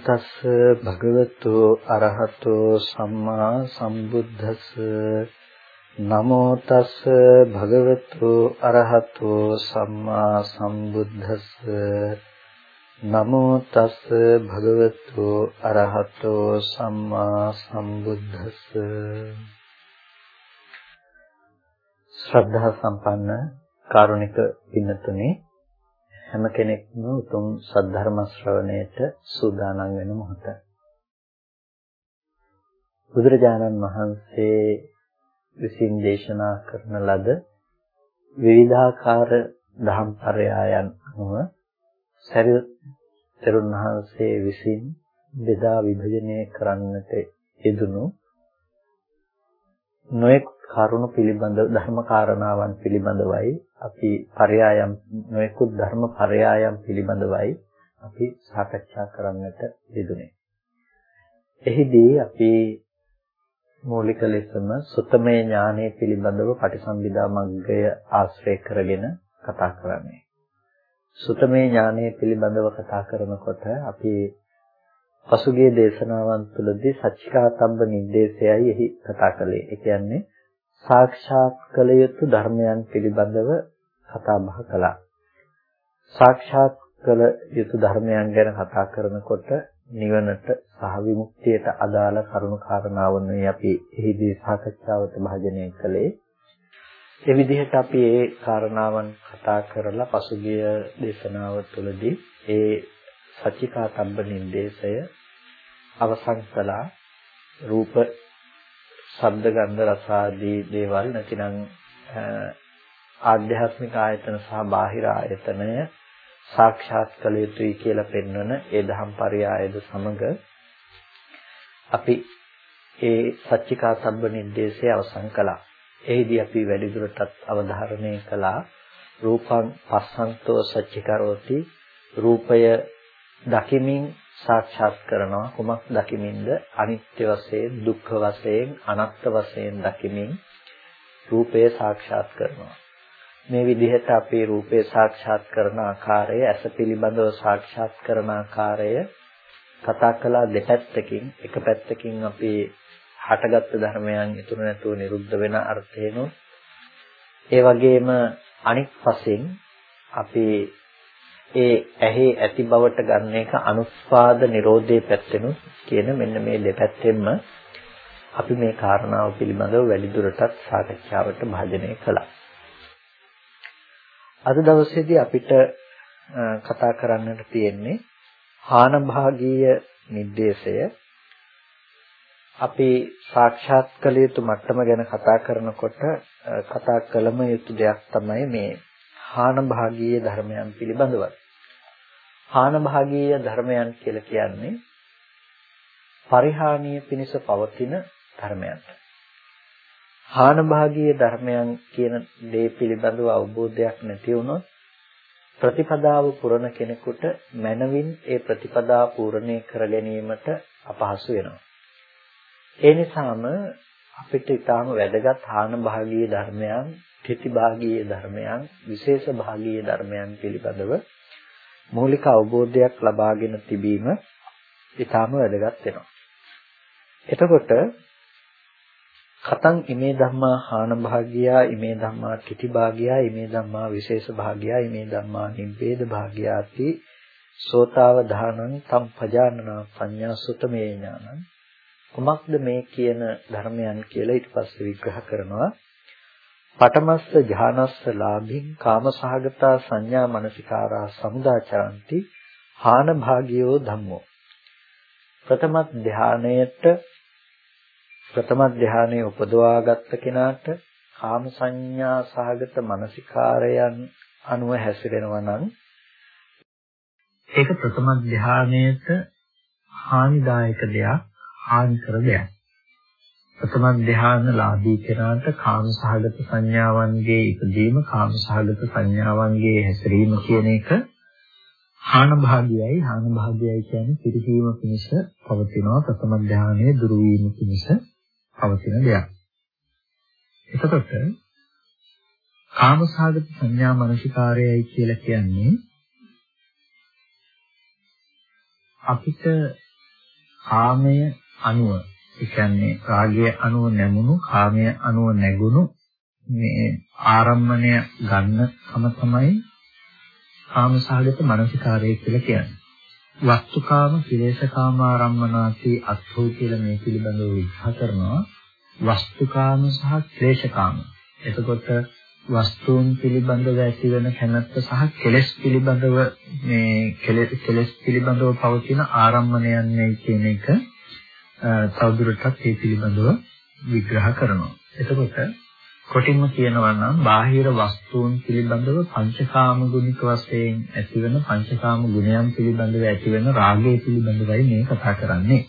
නමෝ තස් භගවතු අරහතෝ සම්මා සම්බුද්දස්ස. නමෝ තස් භගවතු අරහතෝ සම්මා සම්බුද්දස්ස. නමෝ තස් භගවතු අරහතෝ සම්මා සම්බුද්දස්ස. ශ්‍රද්ධා සම්පන්න කාරුණික පින්තුනේ හැම කෙනෙක්ම උතුම් සද්ධර්ම ශ්‍රවණයට සූදානම් වෙන මොහොත. බුදුරජාණන් වහන්සේ විසින් දේශනා කරන ලද විවිධාකාර දහම් පරයයන් අනුව සරියුත්තරුන් වහන්සේ විසින් බෙදා විභජනය කරන්නට යෙදුණු නොඑක් කරුණු පිළිබඳ ධර්ම කාරණාවන් පිළිබඳවයි අපි පරයායම් නොයෙකුත් ධර්ම පරයායම් පිළිබඳවයි අපි සාකච්ඡා කරන්නට යෙදුනේ. එහිදී අපි මූලික ලෙසම සුතමේ ඥානය පිළිබඳව පටිසම්භිදා මග්ගය ආශ්‍රය කරගෙන කතා කරන්නේ. සුතමේ ඥානය පිළිබඳව කතා කරනකොට අපි පසුගිය දේශනාවන් තුළදී සච්චිකාතබ්බ නිर्देशයයි එහි කතා කළේ. ඒ කියන්නේ සාක්ෂාත් කළ යුතු ධර්මයන් පිළිබඳව කතා බහ කළා. සාක්ෂාත් කළ යුතු ධර්මයන් ගැන කතා කරනකොට නිවනට සහ විමුක්තියට අදාළ කරුණු කාරණාවන්වයි අපි එහිදී සාකච්ඡාවට භාජනය කළේ. ඒ විදිහට අපි ඒ කාරණාවන් කතා කරලා පසුගිය දේශනාව තුළදී ඒ සචිකාතම්බ නිर्देशය අවසන් කළා. රූප ශබ්ද ගන්ධ රස ආදී දේවල් නැතිනම් ආධ්‍යාත්මික ආයතන සහ බාහිර ආයතනය සාක්ෂාත් කළ යුතුයි කියලා පෙන්වන ඒ දහම් පරයයද සමග අපි ඒ සච්චිකා සම්බ නිर्देशය අවසන් කළා. එෙහිදී අපි වැඩිදුරටත් අවධාරණය කළා රූපං පස්සන්තෝ සච්චිකරෝති රූපය දකිමින් සාක්ෂාත් කරනවා කුමක් දකිමින්ද? අනිත්‍ය වශයෙන් දුක්ඛ වශයෙන් අනාත්ම වශයෙන් දකිමින් රූපය සාක්ෂාත් කරනවා. මේ විදිහට අපේ රූපය සාක්ෂාත් කරන ආකාරය ඇස පිළිබඳව සාක්ෂාත් කරන ආකාරය කතා කළා දෙපැත්තකින්. එක පැත්තකින් අපි හටගත්තු ධර්මයන් ඉතුරු නැතුව නිරුද්ධ වෙන අර්ථේනොත් ඒ වගේම අනිත් පසෙන් අපි ඒ ඇහි ඇති බවට ගන්න එක අනුස්පාද නිරෝධයේ පැත්තෙනුත් කියන මෙන්න මේ දෙපැත්තෙන්ම අපි මේ කාරණාව පිළිබඳව වැඩිදුරටත් සාකච්ඡාවට භාජනය කළා. අද දවසේදී අපිට කතා කරන්නට තියෙන්නේ හානභාගීය නිर्देशය අපි සාක්ෂාත් කළ යුතු මට්ටම ගැන කතා කරනකොට කතා කළම යුතු දෙයක් තමයි මේ හානභාගීය ධර්මයන් පිළිබඳව. හාන භාගීය ධර්මයන් කියලා කියන්නේ පරිහානිය පිණිස පවතින ධර්මයන්. හාන භාගීය ධර්මයන් කියන දේ පිළිබඳව අවබෝධයක් නැති වුණොත් ප්‍රතිපදාව පුරන කෙනෙකුට මනවින් ඒ ප්‍රතිපදා පූර්ණේ කර ගැනීමට අපහසු වෙනවා. ඒ නිසාම අපිට ඊටාම වැදගත් හාන භාගීය ධර්මයන්, ත්‍ිති භාගීය ධර්මයන්, විශේෂ භාගීය ධර්මයන් පිළිබඳව මූලික අවබෝධයක් ලබාගෙන තිබීම ඊටාම වැදගත් වෙනවා. එතකොට කතං ඉමේ ධම්මා හාන භාගියා ඉමේ ධම්මා කිති භාගියා ඉමේ ධම්මා විශේෂ භාගියා ඉමේ ධම්මා නිබ්බේද භාගියාති සෝතාව දානං තම් පජානනා පඤ්ඤා සුතමේ ඥානං කුමක්ද මේ කියන ධර්මයන් කියලා ඊට පස්සේ විග්‍රහ කරනවා පඨමස්ස ඥානස්ස ලාභින් කාමසහගතා සංඥා මනසිකාරා සමුදාචරಂತಿ හාන භාගියෝ ධම්මෝ. ප්‍රථම ධානයේට ප්‍රථම ධානයේ උපදවාගත්ත කෙනාට කාම සංඥා සහගත මනසිකාරයන් අනුව හැසිරෙනවා නම් ඒක ප්‍රථම ධානයේට හානිදායක දෙයක් හානිකර දෙයක්. ප්‍රථම ධානලාභී කෙනාට කාමසහගත සංඥාවන්ගේ ඉදීම කාමසහගත සංඥාවන්ගේ හැසිරීම කියන එක හාන භාගයයි හාන භාගයයි කියන්නේ පිරිහීම පිණිස පවතිනවා ප්‍රථම ධානයේ දුරු වීම පිණිස පවතින දෙයක්. එතකොට කාමසහගත සංඥා මනසිකාරයයි කියලා කියන්නේ අපිට කාමය අනුව ඒ කියන්නේ රාගය අනුව නැමුණු කාමය අනුව නැගුණු මේ ආරම්මණය ගන්නකම තමයි කාමසහගත මානසිකාරය කියලා කියන්නේ. වස්තුකාම, කිලේශකාම ආරම්මනාති අත්ථෝ කියලා මේ පිළිබඳව විස්තර කරනවා. වස්තුකාම සහ ක්ලේශකාම. එතකොට වස්තුන් පිළිබඳව ඇතිවන කැමැත්ත සහ කෙලෙස් පිළිබඳව මේ කෙලෙස් පිළිබඳව පවතින ආරම්මණයන්යි කියන එක තවදුරටත් මේ පිළිබඳව විග්‍රහ කරනවා. එතකොට කොටින්ම කියනවා නම් බාහිර වස්තුන් පිළිබඳව පංචකාම ගුණික වශයෙන් ඇතිවන පංචකාම ගුණයන් පිළිබඳව ඇතිවන රාගය පිළිබඳවයි මේ කතා කරන්නේ.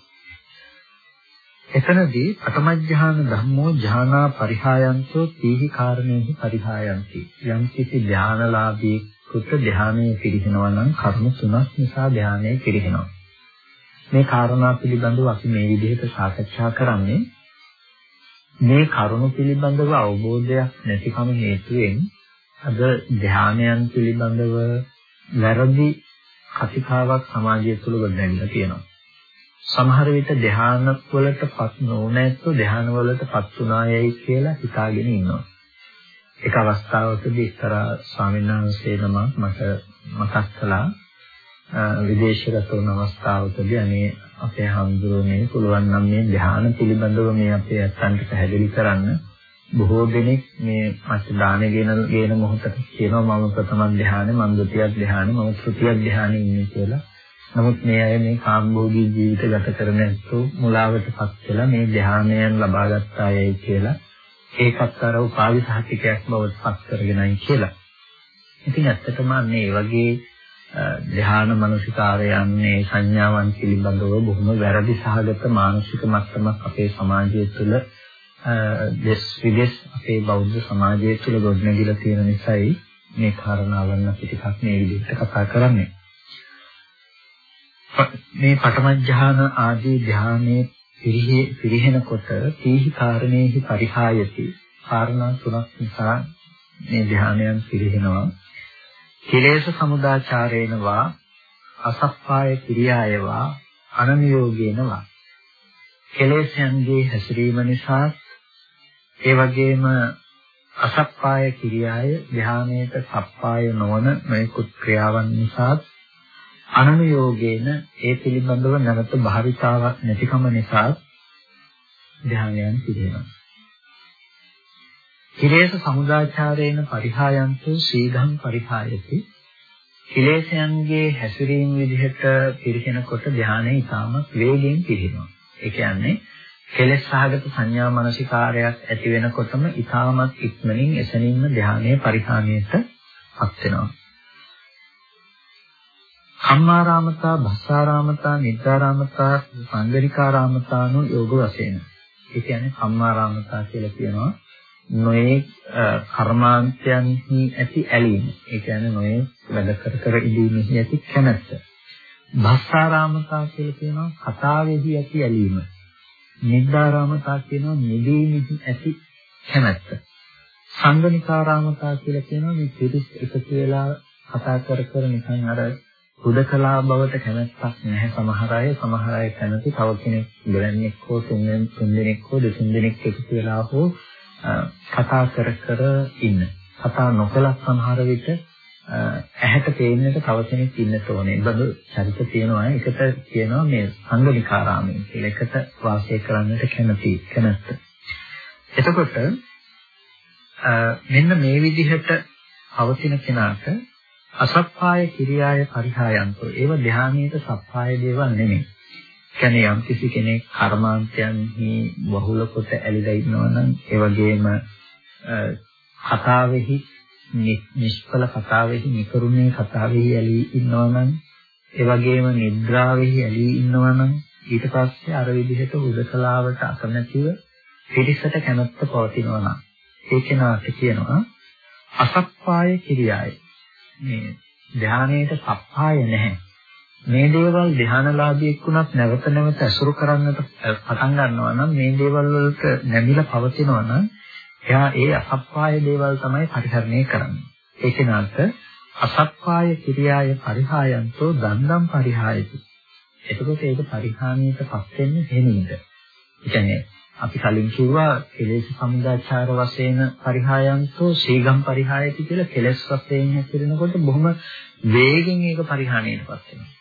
එතනදී අටමජ්ජහාන ධම්මෝ ඥානා පරිහායන්තෝ තීහි කාරණේහි පරිහායන්ති. යම් කිසි ඥානලාභී කෘත ධානයේ පිරිනවනවා නම් කර්ම තුනක් නිසා ධානයේ පිරිනවනවා. මේ කාරණා පිළිබඳව අපි මේ විදිහට සාකච්ඡා කරන්නේ මේ කරුණු පිළිබඳව අවබෝධයක් නැතිකම හේතුවෙන් අද ධානයන් පිළිබඳව වැරදි කතිකාවක් සමාජය තුළ ගොඩනැගිලා තියෙනවා. සමහර විට ධාන වලටපත් නොනැත්තු ධාන වලටපත් උනායයි කියලා හිතාගෙන ඉන්නවා. එක අවස්ථාවකදී ඉතර ස්වාමීන් වහන්සේ නමක් මට මතක් කළා විදේශගත වුණ අවස්ථාවකදී අනේ අපේ හඳුරන්නේ පුළුවන් නම් මේ ධ්‍යාන පිළිබඳව මේ අපේ අත්යන්ට පැහැදිලි කරන්න බොහෝ දෙනෙක් මේ මත් දාන ගෙන ගෙන මොහොතට කියනවා මම ප්‍රථම ධ්‍යානෙ මම ဒုတိ ය ධ්‍යානෙ මම තෘතිය ධ්‍යානෙ ඉන්නේ කියලා. නමුත් මේ අය මේ කාම්භෝගී ජීවිත ගත කරන ඇත්තෝ මුලාවටපත් වෙලා මේ ධ්‍යානයන් ලබා ගත්ත අයයි කියලා ඒකත් අර උපාවි සහතිකයක් බවට පත් කරගෙනයි කියලා. ඉතින් ඇත්තටම මේ වගේ ධ්‍යාන මනසිකාරයන්නේ සංඥාවන් පිළිබඳව බොහොම වැරදි සහගත මානසික මට්ටමක් අපේ සමාජය තුළ දෙස් විදෙස් අපේ බෞද්ධ සමාජය තුළ ගොඩනැගිලා තියෙන නිසායි මේ කාරණාවන් අපි ටිකක් මේ විදිහට කතා කරන්නේ. මේ පඨම ධ්‍යාන ආදී ධ්‍යානයේ පිරිහෙනකොට තීහි කාරණේහි පරිහායති කාරණා තුනක් නිසා මේ ධ්‍යානයන් පිරිහෙනවා කිලේශ සමුදාචාරේනවා අසප්පාය කිරියායවා අනනියෝගේනවා. කෙලෙස්යන්ගේ හැසිරීම නිසා ඒ වගේම අසප්පාය කිරියාය ධානයේට සප්පාය නොවන මේකුත් ක්‍රියාවන් නිසා අනනුයෝගේන ඒ පිළිබඳව නැවත භාවිතාවක් නැතිකම නිසා ධානයන් පිළිවෙනවා කිලේශ සමුදාචාරේන පරිහායන්තු සීඝං පරිහායති කිලේශයන්ගේ හැසිරීම විදිහට පිරිහෙනකොට ධානය ඉතාමත් වේගයෙන් පිරිනවා. ඒ කියන්නේ කෙලෙස් සහගත සංඥා මානසිකාරයක් ඇති වෙනකොටම ඉතාමත් ඉක්මනින් එසනින්ම ධානයේ පරිහානියට පත් වෙනවා. කම්මාරාමතා, භස්සාරාමතා, නිද්දාරාමතා, සංගරිකාරාමතානු යෝග වශයෙන්. ඒ කියන්නේ කම්මාරාමතා කියලා කියනවා නොයේ කර්මාන්තයන්හි ඇති ඇලීම. ඒ කියන්නේ නොයේ වැඩ කර කර ඉඳීමෙහි ඇති කැමැත්ත. භස්සාරාමතා කියලා කියනවා කතාවේහි ඇති ඇලීම. නිද්දාරාමතා කියනවා නිදීමෙහි ඇති කැමැත්ත. සංගනිකාරාමතා කියලා කියනවා මේ පිරිස් එකතු වෙලා කතා කර කර නිකන් අර හුදකලා බවට කැමැත්තක් නැහැ සමහර අය සමහර අය කැමති තව කෙනෙක් දෙවන්නේක් හෝ තුන් දෙනෙක් හෝ දෙතුන් දෙනෙක් එකතු වෙලා හෝ කතා කර කර ඉන්න. කතා නොකලත් සමහර විට ඇහැට පේන්නට තව කෙනෙක් ඉන්න ඕනේ. බඳු චරිත තියෙනවා. එකට කියනවා මේ සංගලිකාරාමය කියලා. එකට වාසය කරන්නට කැමති කැමැත්ත. එතකොට මෙන්න මේ විදිහට පවතින කෙනාට අසප්පාය කිරියාය පරිහායන්තෝ ඒව ධානීයට සප්පාය දේවල් නෙමෙයි. කියන්නේ යම් කිසි කෙනෙක් කර්මාන්තයන්හි බහුල කොට ඇලිලා ඉන්නවා නම් ඒ වගේම කතාවෙහි නිෂ්ඵල කතාවෙහි නිකරුණේ කතාවෙහි ඇලී ඉන්නවා නම් ඒ වගේම නිද්‍රාවෙහි ඇලී ඉන්නවා නම් ඊට පස්සේ අර විදිහට උදකලාවට අකමැතිව පිරිසට කැමැත්ත පවතිනවා. නම් ඒ කෙනාට කියනවා අසප්පාය කිරියාය. මේ ධානයේට සප්පාය නැහැ. මේ දේවල් ධානලාභියෙක් වුණත් නැවත නැවත අසුරු කරන්නට පටන් ගන්නවා නම් මේ දේවල් වලට නැමිලා පවතිනවා නම් එයා ඒ අසප්පාය දේවල් තමයි පරිහරණය කරන්නේ. ඒ කෙනාට අසප්පාය කිරියාය පරිහායන්තෝ දන්දම් පරිහායති. එතකොට ඒක පරිහානියටපත් වෙන්නේ හේනින්ද? ඒ කියන්නේ අපි කලින් කිව්වා කෙලෙස් සමුදාචාර වශයෙන් පරිහායන්තෝ සීගම් පරිහායති කියලා කෙලෙස් වශයෙන් හැසිරෙනකොට බොහොම වේගෙන් ඒක පරිහානියටපත් වෙනවා.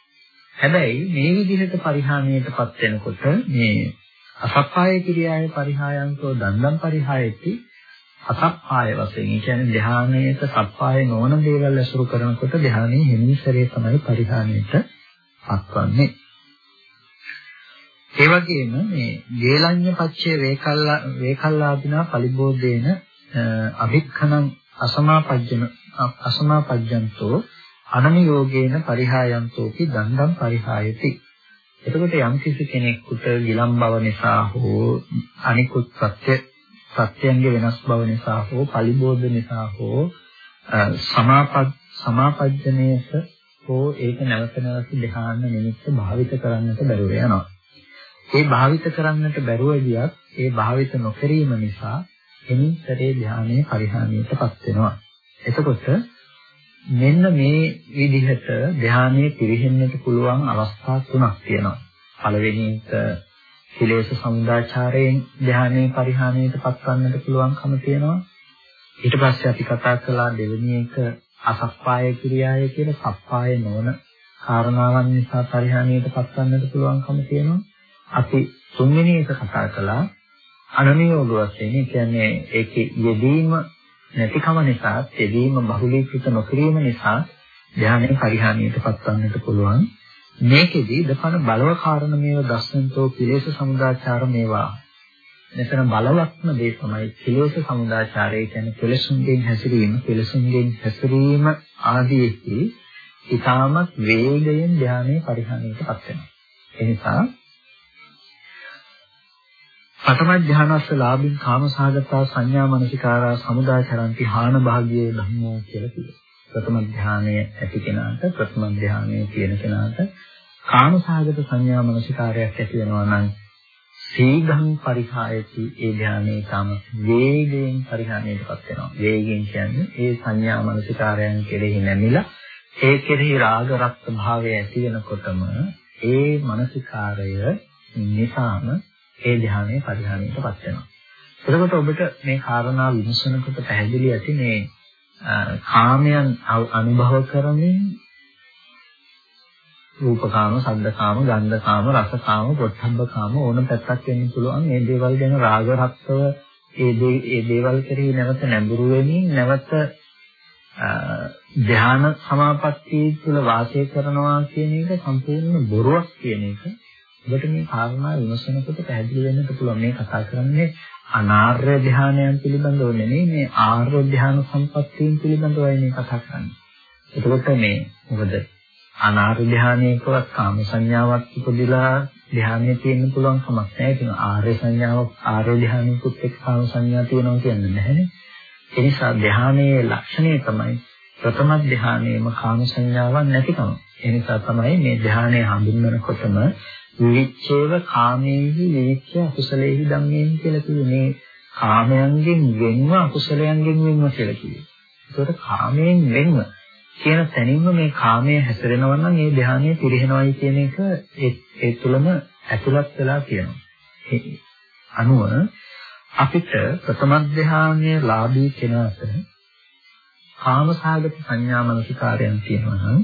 හැබැයි මේ විදිහට පරිහානියටපත් වෙනකොට මේ අසප්පාය කිරියාවේ පරිහායන්තෝ දන්දම් පරිහායති අසප්පාය වශයෙන් ඒ කියන්නේ ධානයේට සප්පාය නොවන දේවල් ඇසුරු කරනකොට ධානයේ හිමිසරේ තමයි පරිහානියට පත්වන්නේ. ඒ වගේම මේ ගේලඤ්ඤ පච්චේ වේකල්ලා වේකල්ලාදිනා පලිබෝධේන අභික්ඛනං අසමාපජ්ජන අසමාපජ්ජන්තෝ අනනියෝගේන පරිහායන්තෝපි දණ්ඩම් පරිහායති. එතකොට යම් කිසි කෙනෙකුට විලම් බව නිසා හෝ අනිකුත් සත්‍ය සත්‍යයන්ගේ වෙනස් බව නිසා හෝ පලිබෝධ නිසා හෝ සමාපත් සමාපජ්ජනයේස හෝ ඒක නැවත නැවත ධ්‍යාන නිමිත්ත භාවිත කරන්නට බැරුව යනවා. ඒ භාවිත කරන්නට බැරුව ගියත් ඒ භාවිත නොකිරීම නිසා එනිතරේ ධානයේ පරිහානියටපත් වෙනවා. එතකොට මෙන්න මේ විදිහට ධානයේ පිරිහෙන්නට පුළුවන් අවස්ථා තුනක් තියෙනවා. පළවෙනි එක කිලේශ සමුදාචාරයෙන් ධානයේ පරිහානියටපත් වන්නට පුළුවන්කම තියෙනවා. ඊට පස්සේ අපි කතා කළා දෙවෙනි එක අසප්පාය ක්‍රියාය කියන සප්පාය නොවන කාරණාවන් නිසා පරිහානියටපත් වන්නට පුළුවන්කම තියෙනවා. අපි තුන්වෙනි එක කතා කළා අනනියෝග වශයෙන් කියන්නේ ඒකේ යෙදීම නැතිකම නිසා යෙදීම බහුලීකృత නොකිරීම නිසා ධානයේ පරිහානියට පත්වන්නට පුළුවන්. මේකෙදි දපන බලව කාරණ මේව දස්සන්තෝ කිලේශ සමුදාචාර මේවා. මෙතන බලවත්ම දේ තමයි කිලේශ සමුදාචාරය කියන්නේ කෙලසුන්ගෙන් හැසිරීම කෙලසුන්ගෙන් හැසිරීම ආදීෙහි ඊටමත් වේගයෙන් ධානයේ පරිහානියට පත් වෙනවා. එනිසා පඨම ධානස්ස ලාභින් කාමසහගතා සංඥා මනසිකාරා සමුදාචරಂತಿ හාන භාග්යේ ධම්මෝ කියලා කියනවා. ප්‍රථම ධානය ඇති කෙනාට ප්‍රථම ධානයේ තියෙන කෙනාට කාමසහගත සංඥා මනසිකාරයක් ඇති වෙනවා නම් සීඝං පරිහායති ඒ ධානයේ තම වේගයෙන් පරිහානියටපත් වෙනවා. වේගයෙන් කියන්නේ ඒ සංඥා මනසිකාරයන් කෙරෙහි නැමිලා ඒ කෙරෙහි රාග රක්ත භාවය ඇති වෙනකොටම ඒ මනසිකාරය නිසාම ඒ ධ්‍යානයේ පරිහානියටපත් වෙනවා. එතකොට ඔබට මේ කාරණා විමසනකොට පැහැදිලි ඇති මේ කාමයන් අනුභව කරමින් රූපකාම, ශබ්දකාම, ගන්ධකාම, රසකාම, පොට්ටබ්බකාම ඕන පැත්තක් වෙන්න පුළුවන්. මේ දේවල් ගැන රාග රක්තව ඒ ඒ දේවල් කෙරෙහි නැවත නැඹුරු වෙමින් නැවත ධ්‍යාන සමාපත්තිය තුළ වාසය කරනවා කියන එක සම්පූර්ණ බොරුවක් කියන එක ඔබට මේ කාරණා විමසනකොට පැහැදිලි වෙන්නත් පුළුවන් මේ කතා කරන්නේ අනාර්ය ධානයන් පිළිබඳව නෙමෙයි මේ ආර්ය ධාන සම්පත්තීන් පිළිබඳවයි මේ කතා කරන්නේ. එතකොට මේ මොකද අනාර්ය ධානයකවත් කාම සංඥාවක් ඉපදිලා ධානයේ තියෙන්න පුළුවන් කමක් නැහැ. ඒක ආර්ය සංඥාවක් ආර්ය ධානයකුත් එක්ක කාම සංඥා තියෙනවා කියන්නේ නැහැනේ. ඒ නිසා ධානයේ ලක්ෂණය තමයි ප්‍රථම ධානයේම කාම සංඥාවක් නැතිකම. ඒ නිසා තමයි මේ ධානය හඳුන්වනකොටම විවිච්ඡේව කාමේහි විවිච්ඡ අකුසලේහි ධම්මේහි කියලා කියන්නේ කාමයන්ගෙන් වෙන්ව අකුසලයන්ගෙන් වෙන්ව කියලා කියනවා. ඒකට කාමයෙන් වෙන්ව කියන තැනින්ම මේ කාමය හැසිරෙනවා නම් ඒ ධානය පිරිනවයි කියන එක ඒ තුළම ඇතුළත් වෙලා තියෙනවා. ඒ අනුව අපිට ප්‍රථම ධානයේ ලාභී කෙනාට කාමසාගත සංඥා මනසිකාරයන් තියෙනවා නම්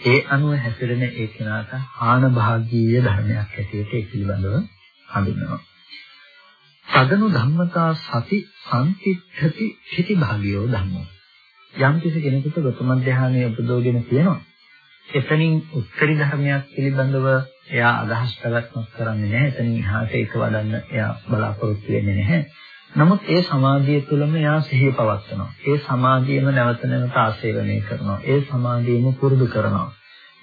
ඒ අනුව හැසිරෙන ඒ කෙනාට ආන භාගීය ධර්මයක් ඇටියට ඒ පිළිබඳව හඳුන්වනවා. සදනු ධම්මතා සති සම්තිත්ථති චිති භාගියෝ ධම්මෝ. යම් කිසි කෙනෙකුට ප්‍රථම ධානයේ උපදෝගෙන තියෙනවා. එතනින් උත්තරී ධර්මයක් පිළිබඳව එයා අදහස් ප්‍රගත්මක් කරන්නේ නැහැ. එතනින් එහාට ඒක වඩන්න එයා බලාපොරොත්තු වෙන්නේ නැහැ. නමුත් ඒ සමාධිය තුළම එයා සිහිය පවත්වනවා. ඒ සමාධියම නැවත නැවත ආශේවනය කරනවා. ඒ සමාධියම පුරුදු කරනවා.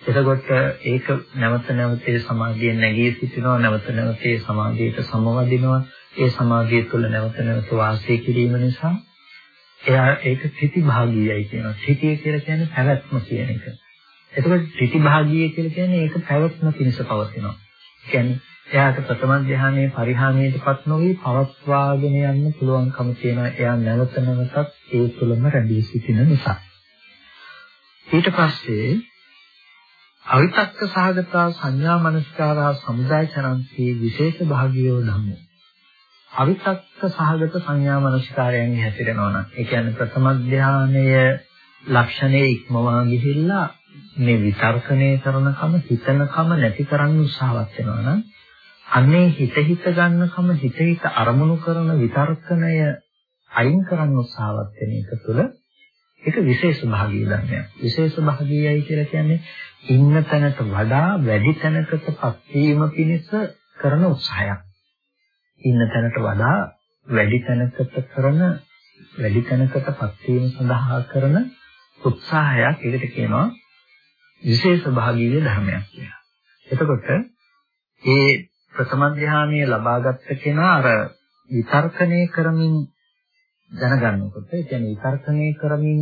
එතකොට ඒක නැවත නැවත ඒ සමාධියෙන් නැගී සිටිනවා. නැවත නැවත ඒ සමාධියට සමවදිනවා. ඒ සමාධිය තුළ නැවත නැවත වාසය කිරීම නිසා එයා ඒක ප්‍රතිභාගීයයි කියනවා. ප්‍රතිය කියලා කියන්නේ පැවැත්ම කියන එක. එතකොට ප්‍රතිභාගීය කියලා කියන්නේ ඒක පැවැත්ම පිණිස පවතිනවා. කියන්නේ එයාට ප්‍රථම ධානයේ පරිහානියටපත් නොවි පවත්වාගෙන යන්න පුළුවන්කම තියෙනවා. එයා නැවත නැවතත් ඒ තුළම රැඳී සිටින නිසා. ඊට පස්සේ අවිතක්ක සහගතා සංඥා මනස්කාරා සමුදාය චරන්ති විශේෂ භාගියෝ ධම්මෝ අවිතක්ක සහගත සංඥා මනස්කාරයන් හැසිරෙනවා නම් ඒ කියන්නේ ප්‍රථම ධානය ලක්ෂණයේ ඉක්මවා ගිහිල්ලා මේ විතර්කණය කරනකම හිතනකම නැති කරන්න උත්සාහවත් වෙනවා නම් අන්නේ හිත හිත ගන්නකම හිත හිත අරමුණු කරන විතර්කණය අයින් කරන්න උත්සාහවත් වෙන එක තුළ ඒක විශේෂ භාගීය ධර්මයක්. විශේෂ භාගීයයි කියලා කියන්නේ ඉන්න තැනට වඩා වැඩි තැනකටපත් වීම පිණිස කරන උත්සාහයක්. ඉන්න තැනට වඩා වැඩි තැනකට කරන වැඩි තැනකටපත් වීම සඳහා කරන උත්සාහයක් ඒකට කියනවා විශේෂ භාගීය ධර්මයක් කියලා. එතකොට ඒ ප්‍රථම ධානයේ ලබාගත් කෙනා අර විතර්කණය කරමින් දැනගන්නකොට ඒ කියන්නේ විතර්කණය කරමින්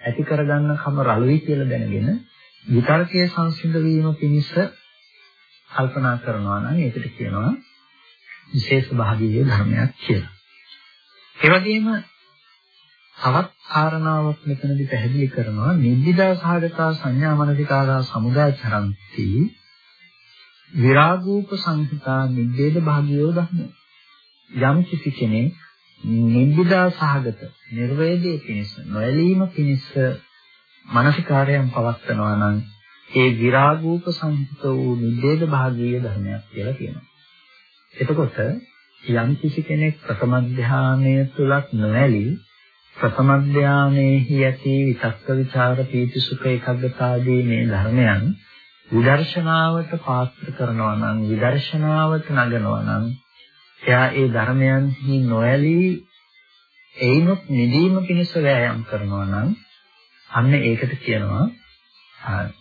ඇති කරගන්න කම රළුයි කියලා දැනගෙන විතර්කයේ සංසිඳ වීම පිණිස කල්පනා කරනවා නම් ඒකට කියනවා විශේෂ භාගීය ධර්මයක් කියලා. ඒ වගේම තවත් කාරණාවක් මෙතනදී පැහැදිලි කරනවා නිබ්බිදා සහගතා සංඥා මනසිකාරා සමුදාය චරಂತಿ විරාගූප සංහිතා නිබ්බේද භාගියෝ ධර්ම යම් කිසි කෙනෙක් නිබ්බිදා සහගත නිර්වේදයේ පිණිස නොඇලීම පිණිස මානසිකාරයන් පවත්නවා නම් ඒ විරාගූප සංහිත වූ නිබ්බේද භාගීය ධර්මයක් කියලා කියනවා. එතකොට යම් කිසි කෙනෙක් ප්‍රථම ධානය තුලත් නොඇලී ප්‍රථම ධානයේහි ඇති විතක්ක ਵਿਚාර පීති සුඛ ඒකග්ගතාදී මේ ධර්මයන් විදර්ශනාවට පාත්‍ර කරනවා නම් විදර්ශනාවට නගනවා නම් එයා ඒ ධර්මයන්හි නොඇලී ඒනොත් නිදීම පිණිස වෑයම් කරනවා නම් අන්න ඒකට කියනවා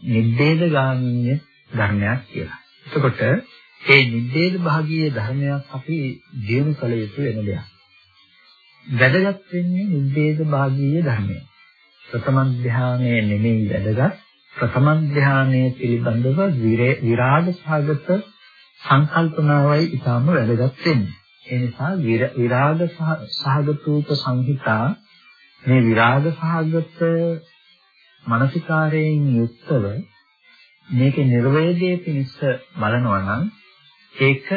නිද්දේද ගාමීය ධර්මයක් කියලා. එතකොට ඒ නිද්දේද භාගීය ධර්මයක් අපි ජීවු කළ යුතු වෙන දෙයක්. වැදගත් වෙන්නේ නිද්දේද භාගීය ධර්මය. ප්‍රථම ධානයේ නෙමෙයි වැදගත්. ප්‍රථම ධානයේ පිළිබඳව විරාග සාගත සංකල්පනාවයි ඊටම වැදගත් වෙන්නේ. ඒ නිසා විරාග සහගතූප සංහිතා මේ විරාග සහගත මානසිකාරයෙන් යුක්තව මේකේ නිර්වේදයේ පිණිස බලනවා නම් ඒක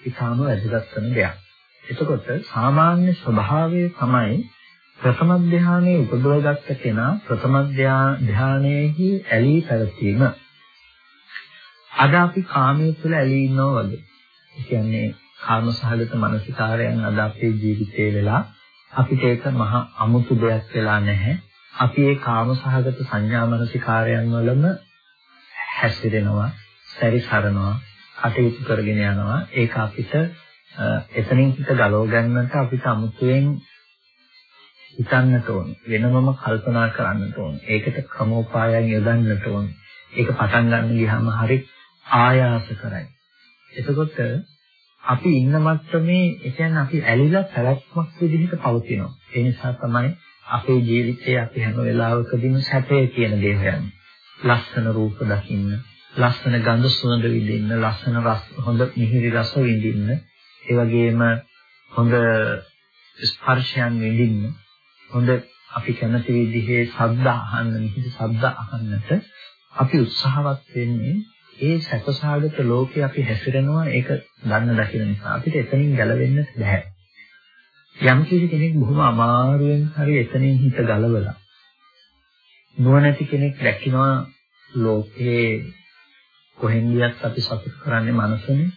ඊටම වැදගත් වෙන දෙයක්. එතකොට සාමාන්‍ය ස්වභාවය තමයි ප්‍රථම ධානයේ උපදවගත්ත කෙනා ප්‍රථම ධානයේහි ඇලී පැවතීම. අද අපි කාමයේ තුල ඇලී ඉන්නවා වගේ. ඒ කියන්නේ කාමසහගත මානසිකාරයන් අද අපේ ජීවිතේ වෙලා අපිට ඒක මහ අමුතු දෙයක් වෙලා නැහැ. අපි ඒ කාමසහගත සංඥා මානසිකාරයන් වලම හැසිරෙනවා, සැරිසරනවා, කටයුතු කරගෙන යනවා. ඒක අපිට එතනින් හිත ගලව ගන්නට අපිට අමුතුවෙන් හිතන්නට ඕන. වෙනමම කල්පනා කරන්නට ඕන. ඒකට ක්‍රමෝපායන් යොදන්නට ඕන. ඒක පටන් ගන්න ගියාම හරි ආයාස කරයි. එතකොට අපි ඉන්න මට්ටමේ ඒ කියන්නේ අපි ඇලිලා පැවැත්මක් විදිහට පවතිනවා. ඒ නිසා තමයි අපේ ජීවිතයේ අපි හැම වෙලාවකදීම සැපය කියන දේ හොයන්නේ. ලස්සන රූප දකින්න, ලස්සන ගඳ සුවඳ විඳින්න, ලස්සන රස හොඳ මිහිරි රස විඳින්න, ඒ වගේම හොඳ ස්පර්ශයන් විඳින්න, හොඳ අපි කැමති විදිහේ ශබ්ද අහන්න, මිහිරි ශබ්ද අහන්නට අපි උත්සාහවත් වෙන්නේ ඒ සැපසහගත ලෝකේ අපි හැසිරෙනවා ඒක දන්න දකින නිසා අපිට එතනින් ගැලවෙන්න බෑ. යම් කෙනෙක් බොහොම අමාරුවෙන් හරි එතනින් හිත ගලවලා නුවණැති කෙනෙක් දැකිනවා ලෝකේ කොහෙන් ගියත් අපි සතුට කරන්නේ මනසනේ.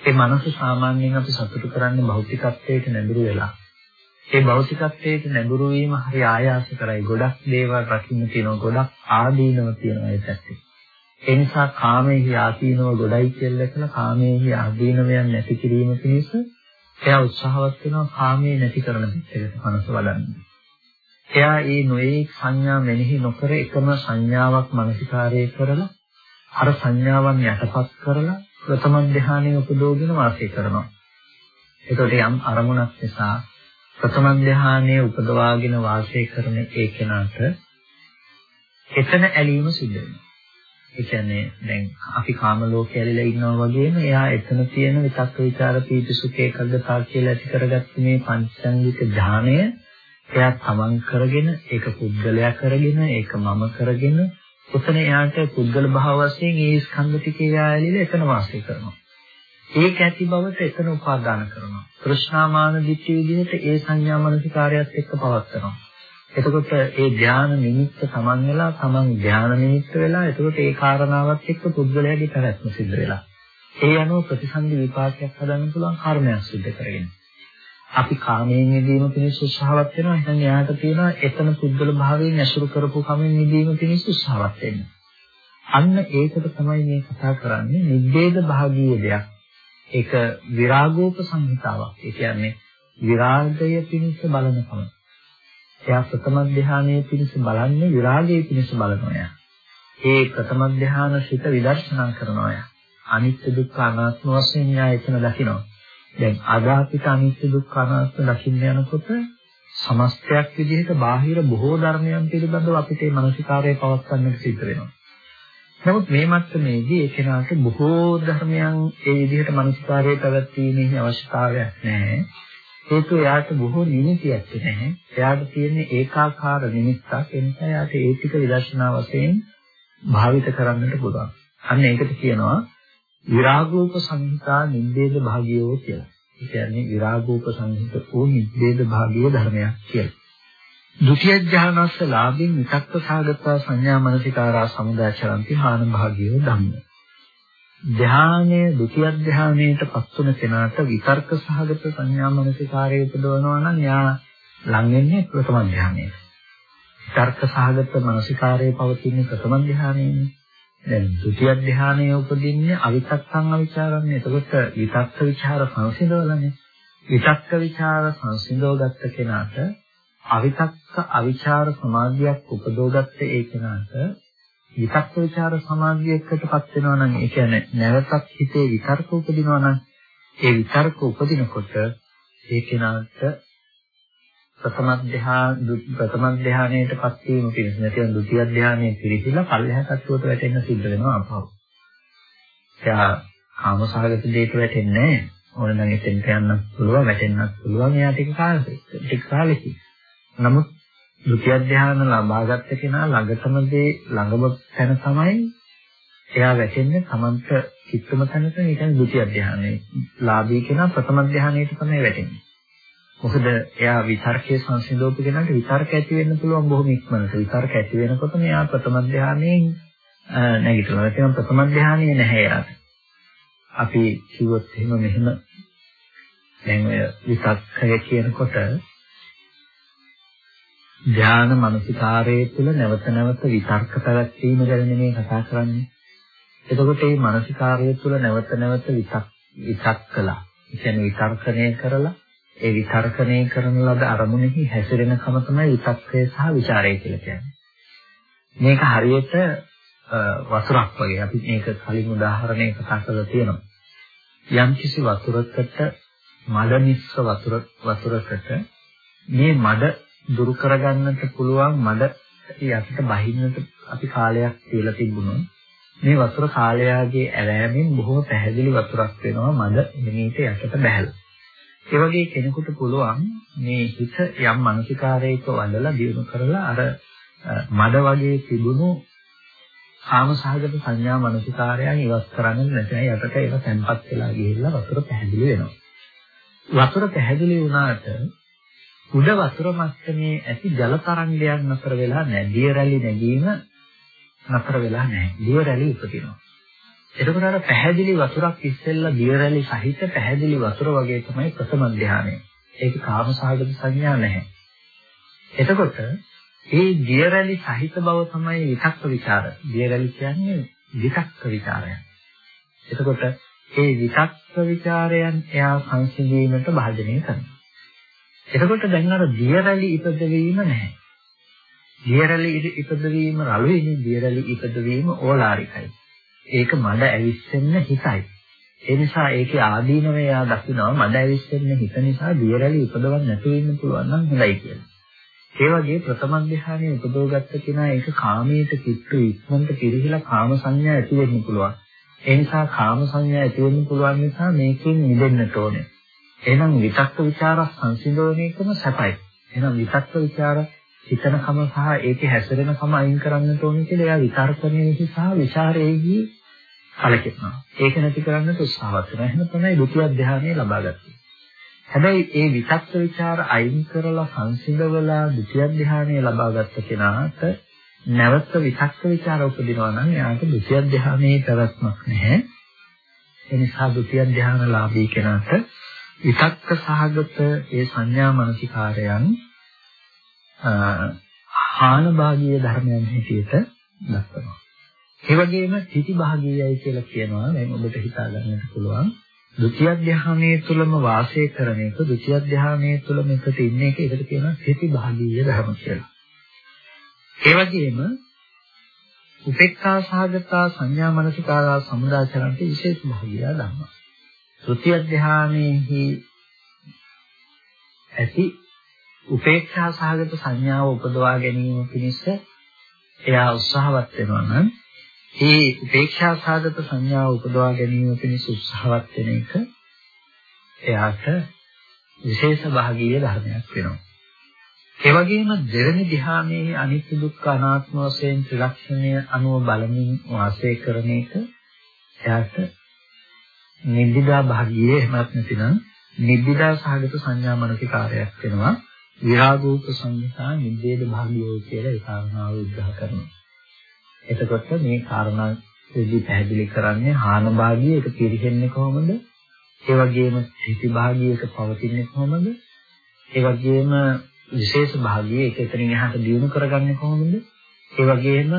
ඒ මනස සාමාන්‍යයෙන් අපි සතුට කරන්නේ භෞතිකත්වයට නැඹුරු වෙලා. ඒ භෞතිකත්වයට නැඹුරු වීම හරි ආයාස කරයි. ගොඩක් දේවල් රකින්න තියෙනවා. ගොඩක් ආදීනව තියෙනවා ඒ පැත්තේ. ඒ නිසා කාමයේ ආදීනව ගොඩයි කියලා කියලා කාමයේ ආදීනවයන් නැති කිරීම පිණිස එයා උත්සාහවත් වෙනවා කාමයේ නැති කරන පිටකට මනස වඩන්න. එයා ඒ නොයේ සංඥා මෙනෙහි නොකර එකම සංඥාවක් මනසිකාරය කරලා අර සංඥාවන් යටපත් කරලා ප්‍රථම ධානයේ උපදෝගෙන වාසය කරනවා. එතකොට යම් අරමුණක් නිසා ප්‍රථම ධානයේ උපදවාගෙන වාසය කරන ඒ කෙනාට එතන ඇලීම සිද්ධ වෙනවා. ඒ කියන්නේ දැන් අපි කාම ලෝකයේ ඇලිලා ඉන්නවා වගේම එයා එතන තියෙන විතක්ක ਵਿਚාර පීති සුඛ ඒකග්ගතා කියලා ඇති කරගත්ත මේ පංචසංගික ඥානය එයා තමන් කරගෙන ඒක පුද්ගලයා කරගෙන ඒක මම කරගෙන උතන එයාට පුද්ගල භාව වශයෙන් ඒ ස්කන්ධ ටිකේ යායලිලා එතන වාසය කරනවා. ඒක ඇති බවට එතන උපාදාන කරනවා. තෘෂ්ණාමාන දිට්ඨි විදිහට ඒ සංඥා මනසිකාරයත් එක්ක පවත්නවා. එතකොට ඒ ධාන නිමිත්ත සමන් වෙලා තමන් ධාන නිමිත්ත වෙලා එතකොට ඒ කාරණාවත් එක්ක පුද්ගලයාගේ පැවැත්ම සිද්ධ වෙලා. ඒ අනුව ප්‍රතිසන්දි විපාකයක් හදන්න පුළුවන් කර්මයක් සිද්ධ කරගෙන. අපි කාමයෙන් නිදීම පිණිස උත්සාහවත් වෙනවා. එහෙනම් එයාට තියෙනවා එතන පුද්ගල භාවයෙන් ඇසුරු කරපු කමෙන් නිදීම පිණිස උත්සාහවත් වෙන්න. අන්න ඒකට තමයි මේ කතා කරන්නේ නිබ්බේද භාගීය දෙයක්. ඒක විරාගෝප සංහිතාවක්. ඒ කියන්නේ විරාගය පිණිස බලනකම. එයා ප්‍රථම ධානයේ පිණිස බලන්නේ විරාගයේ පිණිස බලනවා. ඒ ප්‍රථම ධාන සිත විදර්ශනා කරනවා. අනිත්‍ය දුක්ඛ අනාත්ම වශයෙන් යා එතන දකිනවා. දැන් අද අපිට අනිත්‍ය දුක්ඛ අනාත්ම දකින්න යනකොට සමස්තයක් විදිහට බාහිර බොහෝ ධර්මයන් පිළිබඳව අපිට මේ මානසිකාරය පවත්වන්නට සිද්ධ වෙනවා. නමුත් මේ මට්ටමේදී ඒ කෙනාට බොහෝ ධර්මයන් ඒ විදිහට මානසිකාරය පැවැත්වීමේ අවශ්‍යතාවයක් නැහැ. හේතුව එයාට බොහෝ නිමිතියක් නැහැ. එයාට තියෙන ඒකාකාර නිමිත්තක්. ඒ නිසා එයාට ඒ ටික විදර්ශනා වශයෙන් භාවිත කරන්නට පුළුවන්. අන්න ඒකට කියනවා විරාගෝප සංහිතා නිබ්බේද භාගියෝ කියලා. ඒ කියන්නේ විරාගෝප සංහිත වූ නිබ්බේද භාගිය ධර්මයක් කියලා. ဒုတိယ ඥානස්ස ලාභින් විතක්ක සාගතා සංඥා මනසිකාරා සමුදාචරಂತಿ හාන භාගියෝ ධම්ම. ධානයේ ဒုတိယ ධානයේට පස්වන කෙනාට විතර්ක සාගත සංඥා මනසිකාරය උපදවනවා නම් යා ලං වෙන්නේ ප්‍රථම ධානයේ. විතර්ක සාගත මනසිකාරයේ පවතින ප්‍රථම ධානයේනේ. දැන් ဒုတိ ය ධානයේ උපදින්නේ අවිතක්කං අවිචාරන්නේ. එතකොට විතක්ක විචාර සංසිඳවලනේ. විතක්ක විචාර සංසිඳවගත්ත කෙනාට අවිතක්ක අවිචාර සමාධියක් උපදෝගත්ත ඒ කෙනාට විතක්ක ਵਿਚාර සමාධියකටපත් වෙනවා නම් ඒ කියන්නේ නැවතත් හිතේ විතර්ක උපදිනවා නම් ඒ විතර්ක උපදිනකොට ඒ කෙනාට ප්‍රථම ධ්‍යාන ප්‍රථම ධ්‍යානයටපත් වීම පිණිස නැතිනම් ဒုတိ ය ධ්‍යානයේ පිළිසිලා පල්ලෙහා සත්වයට වැටෙන්න සිද්ධ වෙනවා අපහු. එයා කාමසහගත දෙයකට වැටෙන්නේ නැහැ. ඕනනම් එතෙන්ට යන්නත් පුළුවන්, වැටෙන්නත් පුළුවන්. එයා ටික කාලෙක ටික කාලෙකින්. නමුත් ෘත්‍ය ධ්‍යාන ලබාගත්ත කෙනා ළඟතම දේ ළඟම තැන තමයි එයා වැටෙන්නේ සමන්ත චිත්තම තැනට ඒ කියන්නේ ဒုတိ ය ධ්‍යානෙ. ලාභී කෙනා ප්‍රථම ධ්‍යානෙට තමයි වැටෙන්නේ. මොකද එයා විතර්කයේ සංසිඳෝප කෙනාට විතර්ක ඇති වෙන්න පුළුවන් බොහොම ඉක්මනට. විතර්ක ඇති වෙනකොට මෙයා ප්‍රථම ධ්‍යානෙන් නැගිටිනවා. ඒ කියන්නේ ප්‍රථම ධ්‍යානෙ නැහැ එයාට. අපි කිව්වොත් එහෙම මෙහෙම දැන් ඔය විතක්කය කියනකොට ධාන මනසිකාරයේ තුල නැවත නැවත විතර්ක පැවැත්වීම ගැන මේ කතා කරන්නේ. එතකොට මේ මනසිකාරයේ තුල නැවත නැවත විතක් විතක්කලා, කියන්නේ විතර්කණය කරලා ඒ විතර්කණය කරන ලද අරමුණෙහි හැසිරෙන කම තමයි විතක්කය සහ ਵਿਚාරය කියලා කියන්නේ. මේක හරියට වතුරක් වගේ. අපි මේක කලින් උදාහරණයක කතා කරලා තියෙනවා. යම් කිසි වතුරකට මඩ මිශ්‍ර වතුර වතුරකට මේ මඩ දුරු කරගන්නට පුළුවන් මඩ යටට බහින්නට අපි කාලයක් තියලා තිබුණොත් මේ වතුර කාලයාගේ ඇලෑමෙන් බොහෝ පැහැදිලි වතුරක් වෙනවා මඩ එමෙහිට යටට බැහැලා. ඒ වගේ කෙනෙකුට පුළුවන් මේ හිත යම් මානසිකාරයක වඩලා දියුණු කරලා අර මඩ වගේ තිබුණු කාමසහගත සංඥා මානසිකාරයන් ඉවත් කරන්න නැත්නම් යටට ඒක තැම්පත් වෙලා ගිහිල්ලා වතුර පැහැදිලි වෙනවා. වතුර පැහැදිලි වුණාට උඩ වතුර මට්ටමේ ඇති ජල තරංගයන් නතර වෙලා නැහැ. දිය රැලි නැගීම නතර වෙලා නැහැ. දිය රැලි උපදිනවා. එතකොට අර පැහැදිලි වතුරක් ඉස්සෙල්ලා දිය රැලි සහිත පැහැදිලි වතුර වගේ තමයි ප්‍රථම ධානය. ඒක කාම සාගත සංඥා නැහැ. එතකොට මේ දිය රැලි සහිත බව තමයි විතක්ක ਵਿਚාර. දිය රැලි කියන්නේ විතක්ක ਵਿਚාරය. එතකොට මේ විතක්ක ਵਿਚාරයන් එයා සංසිඳීමට භාජනය කරනවා. එතකොට දැන් අර දියරැලි ඉපදවීම නැහැ. දියරැලි ඉපදවීම රළුවේ දියරැලි ඉපදවීම ඕලාරිකයි. ඒක මඩ ඇවිස්සෙන්න හිතයි. ඒ නිසා ඒකේ ආදීනව එයා දකිනවා මඩ ඇවිස්සෙන්න හිත නිසා දියරැලි උපදවන්න නැතුව ඉන්න පුළුවන් නම් හොඳයි කියලා. ඒ වගේ ප්‍රථම ධ්‍යානයේ උපදවගත්ත කෙනා ඒක කාමයට කිට්ටු ඉක්මනට පිරිහිලා කාම සංඥා ඇති වෙන්න පුළුවන්. ඒ නිසා කාම සංඥා ඇති වෙන්න පුළුවන් නිසා මේකෙන් මිදෙන්නට ඕනේ. එහෙනම් විතක්ක ਵਿਚාර සංසිඳවන එකම සැපයි. එහෙනම් විතක්ක ਵਿਚාර හිතන කම සහ ඒකේ හැසිරෙන කම අයින් කරන්න ඕනේ කියලා එයා විතර්කණයෙහි සහ ਵਿਚාරයේහි කලකිරනවා. ඒක නැති කරන්න උත්සාහවත් වෙනවා. එහෙනම් තමයි ဒုတိ ය ධානය ලබාගත්තේ. හැබැයි ඒ විතක්ක ਵਿਚාර අයින් කරලා සංසිඳවලා ဒုတိ ය ධානය ලබාගත්ත කෙනාට නැවත විතක්ක ਵਿਚාර උපදිනවා නම් එයාට ဒုတိ ය ධානයේ පැවැත්මක් නැහැ. ඒ නිසා ဒုတိ ය ධානලාභී කෙනාට විතක්ක සහගත ඒ සංඥා මනසිකාරයන් හානභාගීය ධර්මයන් හැටියට දක්වනවා. ඒ වගේම තිති භාගීයයි කියලා කියනවා. දැන් ඔබට හිතා ගන්නට පුළුවන්. ဒုတိ ය ධානයේ තුලම වාසය කරන එක ဒုတိ ය ධානයේ තුලම එකට ඉන්න එක ඒකට කියනවා තිති භාගීය ධර්ම කියලා. ඒ වගේම උපේක්ඛා සහගතා සංඥා මනසිකාරා සමුදාචරන්ති විශේෂ භාගීය ධර්ම. තෘතිය ධානයේහි ඇති උපේක්ෂා සහගත සංඥාව උපදවා ගැනීම පිණිස එයා උත්සාහවත් වෙනවා නම් ඒ උපේක්ෂා සහගත සංඥාව උපදවා ගැනීම පිණිස උත්සාහවත් වෙන එක එයාට විශේෂ භාගීය ධර්මයක් වෙනවා. ඒ වගේම දෙවෙනි ධ්‍යානයේ අනිත්‍ය දුක්ඛ අනාත්ම වශයෙන් ත්‍රිලක්ෂණය අනුව බලමින් වාසය කරන එක එයාට නිබ්බිදා භාගීය එහෙමත් නැතිනම් නිබ්බිදා සහගත සංඥා මනසිකාරයක් වෙනවා. විරාගෝප සංහිතා නිබ්බේද භාගියෝ කියලා ඒ කාරණාව විග්‍රහ කරනවා. එතකොට මේ කාරණා දෙවි පැහැදිලි කරන්නේ හාන භාගිය එක පිරිහෙන්නේ කොහොමද? ඒ වගේම සිටි භාගිය එක පවතින්නේ කොහොමද? ඒ වගේම විශේෂ භාගිය එක එතනින් එහාට දියුණු කරගන්නේ කොහොමද? ඒ වගේම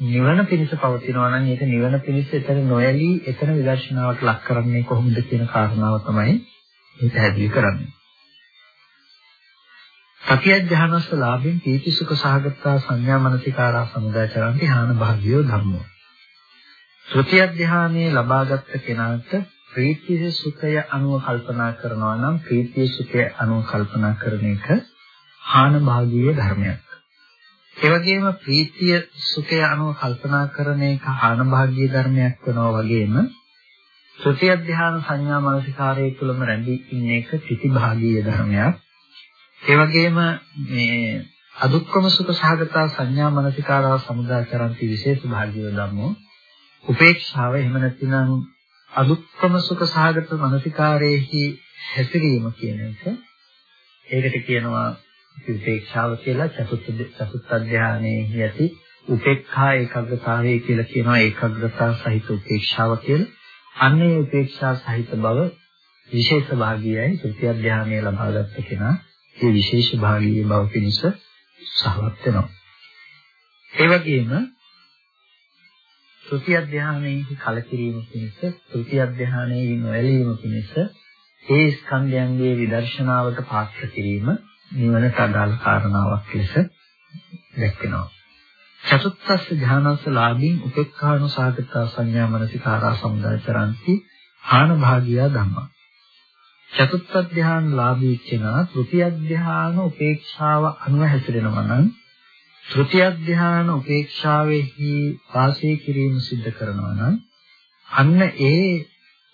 නිවන පිණිස පවතිනවා නම් ඒක නිවන පිණිස එතන නොයලී එතන විදර්ශනාවට ලක් කරන්නේ කොහොමද කියන කාරණාව තමයි මේ පැහැදිලි කරන්නේ. සතිය ඥානස්ස ලාභෙන් පීති සුඛ සහගතා සංඥා මනසිකාරා සමුදාචරන්ති හාන භාග්‍යෝ ධම්මෝ. තෘතිය ධානයේ ලබාගත් කෙනාට ප්‍රීතිය සුඛය අනුව කල්පනා කරනවා නම් ප්‍රීතිය සුඛය අනුව කල්පනා කරන එක හාන භාගීය ධර්මයක්. ඒ වගේම ප්‍රීතිය සුඛය අනුව කල්පනා කරන එක හාන භාගීය ධර්මයක් වෙනවා වගේම තෘතිය ධාන සංඥා මනසිකාරයේ තුලම රැඳී ඉන්න එක ප්‍රති භාගීය ධර්මයක්. ඒ වගේම මේ අදුක්කම සුඛ සහගතා සංඥා මනසිකාරා සමුදාචරන්ති විශේෂ භාග්‍යව ධම්මෝ උපේක්ෂාව එහෙම නැතිනම් අදුක්කම සුඛ සහගත මනසිකාරයේහි හැසිරීම කියන එක ඒකට කියනවා උපේක්ෂාව කියලා චතුත් චතුත් අධ්‍යානයේ ඇති උපේක්ඛා ඒකාග්‍රතාවය කියලා කියනවා ඒකාග්‍රතාව සහිත උපේක්ෂාව කියලා. අන්නේ උපේක්ෂා සහිත බව විශේෂ භාගියයි තෘතිය ධානය ලබාගත් කෙනා ඒ විශේෂ භාගීය බව පිණිස සහවත් වෙනවා. ඒ වගේම තෘතිය ධානයේ කලකිරීම පිණිස තෘතිය ධානයේ නොඇලීම පිණිස ඒ ස්කන්ධයන්ගේ විදර්ශනාවට පාත්‍ර කිරීම නිවනට අදාළ කාරණාවක් ලෙස දැක්වෙනවා. චතුත්ථස්ස ඥානස්ස ලාභින් උපේක්ඛානුසාගතා සංඥා මනසිකාරා සමුදාචරಂತಿ ආන භාගියා ධම්මා චතුත්ථ ධ්‍යාන ලාභී කෙනා තෘතිය ධ්‍යාන උපේක්ෂාව අනුව හැසිරෙනවා නම් තෘතිය ධ්‍යාන උපේක්ෂාවෙහි වාසය කිරීම සිද්ධ කරනවා නම් අන්න ඒ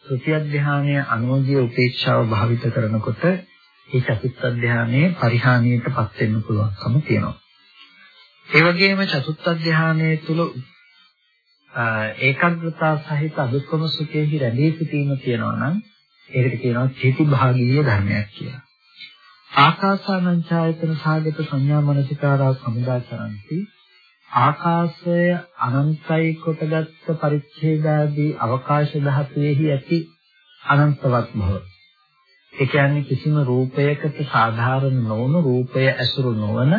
තෘතිය ධ්‍යානය අනුෝගිය උපේක්ෂාව භාවිත කරනකොට ඒ චතුත්ථ ධ්‍යානයේ පරිහානියටපත් වෙන්න පුළුවන්කම තියෙනවා. ඒ වගේම චතුත්ථ ධ්‍යානයේ තුල ඒකාග්‍රතාව සහිත අදුක්කම සුඛයෙහි රැඳී සිටීම තියෙනවා නම් ඒකට කියනවා චේති භාගීය ධර්මයක් කියලා. ආකාසානං ඡායතන සාගත සංඥා මනසිකාරා සමුදාචරಂತಿ ආකාශය අනන්තයි කොටගත් පරිච්ඡේදාදී අවකාශ ධාතුවේහි ඇති අනන්තවත් බව. ඒ කියන්නේ කිසිම රූපයකට සාධාරණ නොවන රූපය ඇසුරු නොවන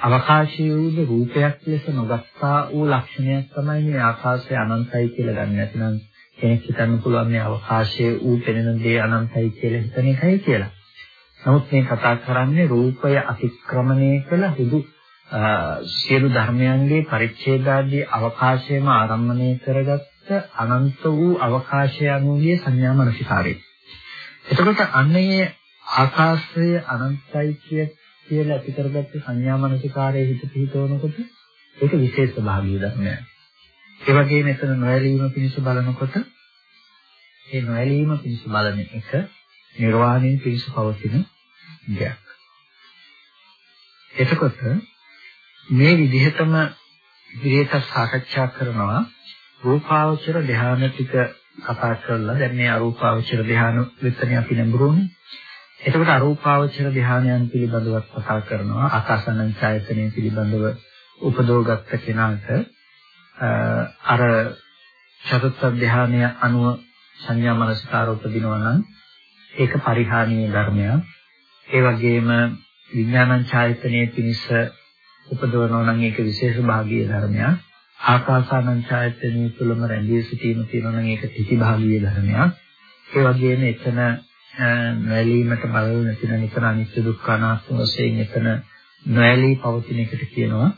අවකාශයේ වූ රූපයක් ලෙස නොගත්තා වූ ලක්ෂණයක් තමයි මේ ආකාශය අනන්තයි කියලා ගන්න. නැත්නම් කෙනෙක් හිතන්න පුළුවන් මේ අවකාශයේ ඌ පෙනෙන දේ අනන්තයි කියලා හිතන එකයි කියලා. නමුත් මේ කතා කරන්නේ රූපය අතික්‍රමණය කළ හුදු සියලු ධර්මයන්ගේ පරිච්ඡේදාදී අවකාශයේම ආරම්භණය කරගත්ත අනන්ත වූ අවකාශය අනුගේ සංඥා මනසිකාරය. එතකොට අන්නේ ආකාශය අනන්තයි කිය කියලා ඇති කරගත්ත සංඥා මනසිකාරයේ හිත පිහිටවනකොට ඒක විශේෂ භාගීය ධර්මයක්. ඒ වගේම එතන නොඇලීම පිණිස බලනකොට ඒ නොඇලීම පිණිස බලන එක නිර්වාණයෙන් පිණිස පවතින දෙයක්. එතකොට මේ විදිහටම ඉදිරියට සාකච්ඡා කරනවා රූපාවචර ධ්‍යාන ටික කතා කරලා දැන් මේ අරූපාවචර ධ්‍යාන විතරනේ අපි නඹරුනේ. එතකොට අරූපාවචර ධ්‍යානයන් පිළිබඳව කතා කරනවා ආකාසනං ඡායතනෙ පිළිබඳව උපදෝගත්ත කෙනාට අර චතුත්ථ ධ්‍යානය අනුව සංඥා මනසකාර උපදිනවා නම් ඒක පරිහානීය ධර්මයක්. ඒ වගේම විඥානං ඡායතනයේ පිනිස උපදවනවා නම් ඒක විශේෂ භාගීය ධර්මයක්. ආකාසානං ඡායතනයේ තුලම රැඳී සිටීම තියෙනවා නම් ඒක තිතිභාගීය ධර්මයක්. ඒ වගේම එතන නොඇලීමට බල නැතිනම් එතන අනිත්‍ය දුක්ඛ අනාත්ම වශයෙන් එතන නොඇලී පවතින එකට කියනවා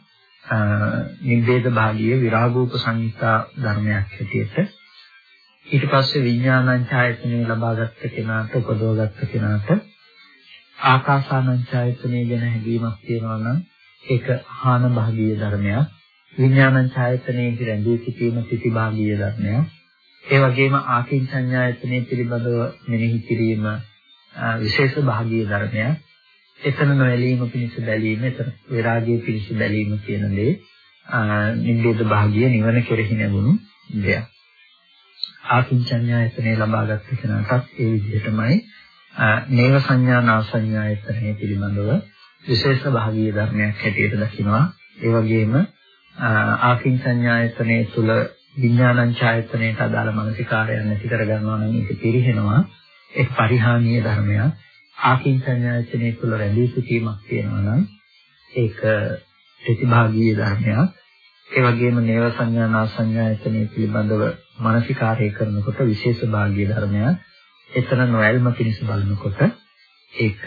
නිබ්බේද භාගීය විරාගෝප සංහිතා ධර්මයක් හැටියට ඊට පස්සේ විඥානං ඡායතනෙ ලබාගත් කෙනාට උපදවගත් කෙනාට ආකාසානං ඡායතනෙ ගැන හැඟීමක් තියෙනවා නම් ඒක හාන භාගීය ධර්මයක් විඥානං ඡායතනෙහි රැඳී සිටීම ප්‍රතිභාගීය ධර්මයක් ඒ වගේම ආකින්චඤ්ඤායතනෙ පිළිබඳව මෙනෙහි කිරීම විශේෂ භාගීය ධර්මයක් එතන නොඇලීම පිණිස බැලීම එතන විරාගයේ පිණිස බැලීම කියන දේ නිබ්බේද භාගීය නිවන කෙරෙහි නැගුණු දෙයක්. ආකින්චඤ්ඤායතනෙ ලබාගත් කෙනාටත් ඒ විදිහටමයි නේව සංඥා නා සංඥායතනෙ පිළිබඳව විශේෂ භාගීය ධර්මයක් හැටියට දකිනවා. ඒ වගේම ආකින්චඤ්ඤායතනෙ තුල විඥානං ඡායතනෙට අදාළ මානසිකාරයන් නැති කරගන්නවා නම් ඒක පිරිහෙනවා. ඒක පරිහානීය ධර්මයක්. ආකින්චඤ්ඤායතනෙ තුල රැඳී සිටීමක් තියෙනවා නම් ඒක ප්‍රතිභාගීය ධර්මයක්. ඒ වගේම නේව සංඥානා සංඥායතනෙ පිළිබඳව මානසිකාරය කරනකොට විශේෂ භාගීය ධර්මයක්. එතන නොයල්ම පිණිස බලනකොට ඒක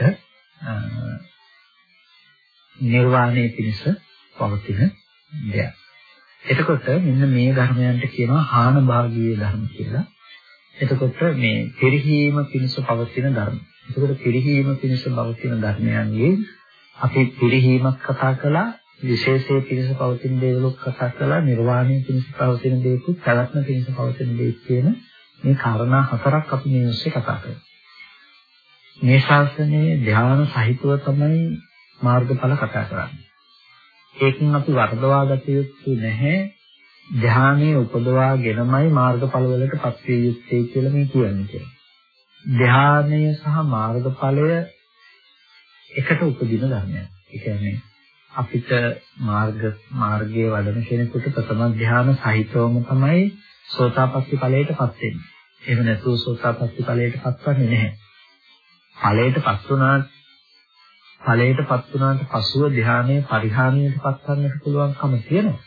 නිර්වාණය පිණිස පවතින දෙයක්. එතකොට මෙන්න මේ ධර්මයන්ට කියනවා හාන භාගීය ධර්ම කියලා. එතකොට මේ පරිහීම පිණිස පවතින ධර්ම. එතකොට පරිහීම පිණිස පවතින ධර්මයන්ගේ අපි පරිහීමක් කතා කළා විශේෂයේ පිණිස පවතින දේවලුත් කතා කළා නිර්වාණය පිණිස පවතින දේකුත් පැවැත්ම පිණිස පවතින දේත් කියන මේ කාරණා හතරක් අපි මේ ඔස්සේ කතා කරා. මේ ශාස්ත්‍රයේ ධ්‍යාන සහිතව තමයි මාර්ගඵල කතා කරන්නේ. ඒකෙන් අපි වර්ධවා ගත යුතු නැහැ ධ්‍යානයේ උපදවාගෙනමයි මාර්ගඵල වලට පත්විය යුත්තේ කියලා මේ කියන්නේ. ධ්‍යානය සහ මාර්ගඵලය එකට උපදින ධර්මයක්. ඒ කියන්නේ අපිට මාර්ග මාර්ගයේ වඩන කෙනෙකුට ප්‍රථම ධ්‍යාන සහිතවම තමයි සෝතාපට්ටි ඵලයටපත් වෙන්නේ. එහෙම නැතුව සෝතාපට්ටි ඵලයටපත් වෙන්නේ නැහැ. ඵලයටපත් වුණාට ඵලයටපත් වුණාට පසුව ධානයේ පරිහානියටපත් කරන්නට පුළුවන්කම තියෙනවා.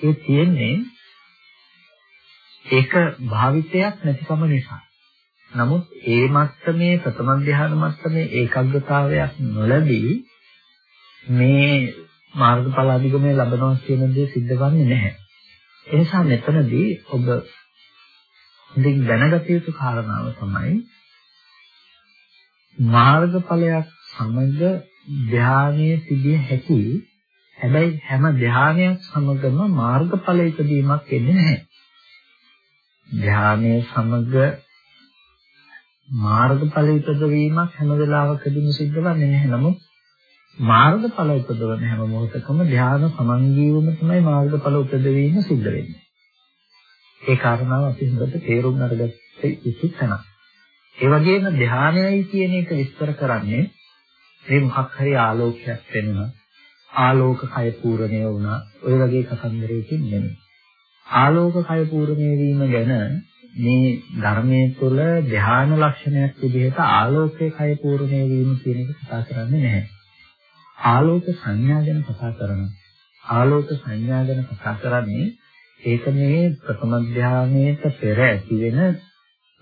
ඒ තියෙන්නේ ඒක භාවිතයක් නැතිකම නිසා. නමුත් ඒ මත්තමේ ප්‍රථම ධ්‍යාන මත්තමේ ඒකාග්‍රතාවයක් නොලැබී මේ මාර්ගඵල අධිගමනය ලැබනවා කියන දේ සිද්ධ වෙන්නේ නැහැ. ඒ නිසා මෙතනදී ඔබ ඉතින් දැනගත යුතු කාරණාව තමයි මාර්ගඵලයක් සමග ධානයේ තිබිය හැකි හැබැයි හැම ධානයක් සමගම මාර්ගඵල ඉදීමක් එන්නේ නැහැ. ධානයේ සමග මාර්ගඵල ඉදවීමක් හැම වෙලාවකදීම සිද්ධ වෙන්නේ නැහැ. නමුත් මාර්ගඵල උපදවන හැම මොහොතකම ධ්‍යාන සමන්ගීවම තමයි මාර්ගඵල උපදවීම සිද්ධ වෙන්නේ. ඒ කාරණාව අපි හොඳට තේරුම් අරගත්ත යුතු තැනක්. ඒ වගේම ධ්‍යානයයි කියන එක විස්තර කරන්නේ මේ මොකක් හරි ආලෝකයක් වෙනවා. ආලෝක කය පූර්ණය වුණා. ඔය වගේ කතන්දරයකින් නෙමෙයි. ආලෝක කය පූර්ණය වීම ගැන මේ ධර්මයේ තුල ධ්‍යාන ලක්ෂණයක් විදිහට ආලෝකයේ කය පූර්ණය වීම කියන එක කතා කරන්නේ නැහැ. ආලෝක සංඥා ගැන කතා කරනවා. ආලෝක සංඥා ගැන කතා කරන්නේ ඒක මේ ප්‍රථම ධානයේට පෙර ඇති වෙන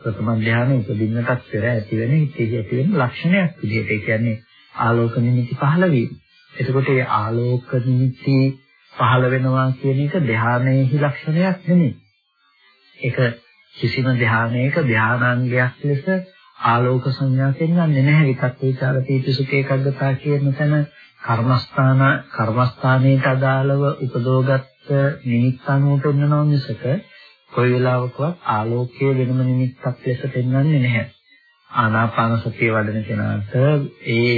ප්‍රථම ධානයේ උපදින්නටත් පෙර ඇති වෙන හිතේ ඇති වෙන ලක්ෂණයක් විදිහට. ඒ කියන්නේ ආලෝක නිමිති පහළ වීම. එතකොට මේ ආලෝක නිමිති පහළ වෙනවා කියන එක ධානයේහි ලක්ෂණයක් නෙමෙයි. ඒක කිසිම ධානයක ධානාංගයක් ලෙස ආලෝක සංඥා කියන්නේ නැහැ. විකත් විචාර පීතිසුඛ ඒකග්ගතා කියන තැන කර්මස්ථාන කර්මස්ථානයට අදාළව උපදෝගත් නිමිත්ත අනුව පෙන්වනවා මිසක කොයි වෙලාවකවත් ආලෝකයේ වෙනම නිමිත්තක් ලෙස පෙන්වන්නේ නැහැ. ආනාපාන සතිය වඩන කෙනාට ඒ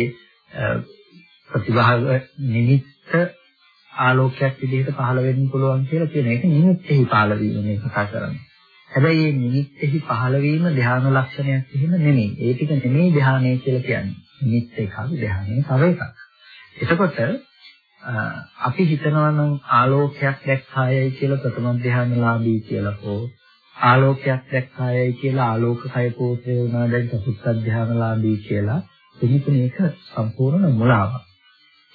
ප්‍රතිභාව නිමිත්ත ආලෝකයක් විදිහට පහළ වෙන්න පුළුවන් කියලා කියන එක නිමිත්තෙහි පහළ වීම මේ කතා කරන්නේ. හැබැයි මේ නිමිත්තෙහි පහළ වීම ධ්‍යාන ලක්ෂණයක් එහෙම නෙමෙයි. ඒ ටික නෙමෙයි ධ්‍යානය කියලා කියන්නේ. නිමිත්ත එකක් ධ්‍යානය තව එකක්. එතකොට අපි හිතනවා නම් ආලෝකයක් දැක්කායයි කියලා ප්‍රථම ධ්‍යානලාභී කියලා හෝ ආලෝකයක් දැක්කායයි කියලා ආලෝකකය පෝෂය වුණා දැන් චතුත්ථ ධ්‍යානලාභී කියලා එනික මේක සම්පූර්ණ මුලාවක්.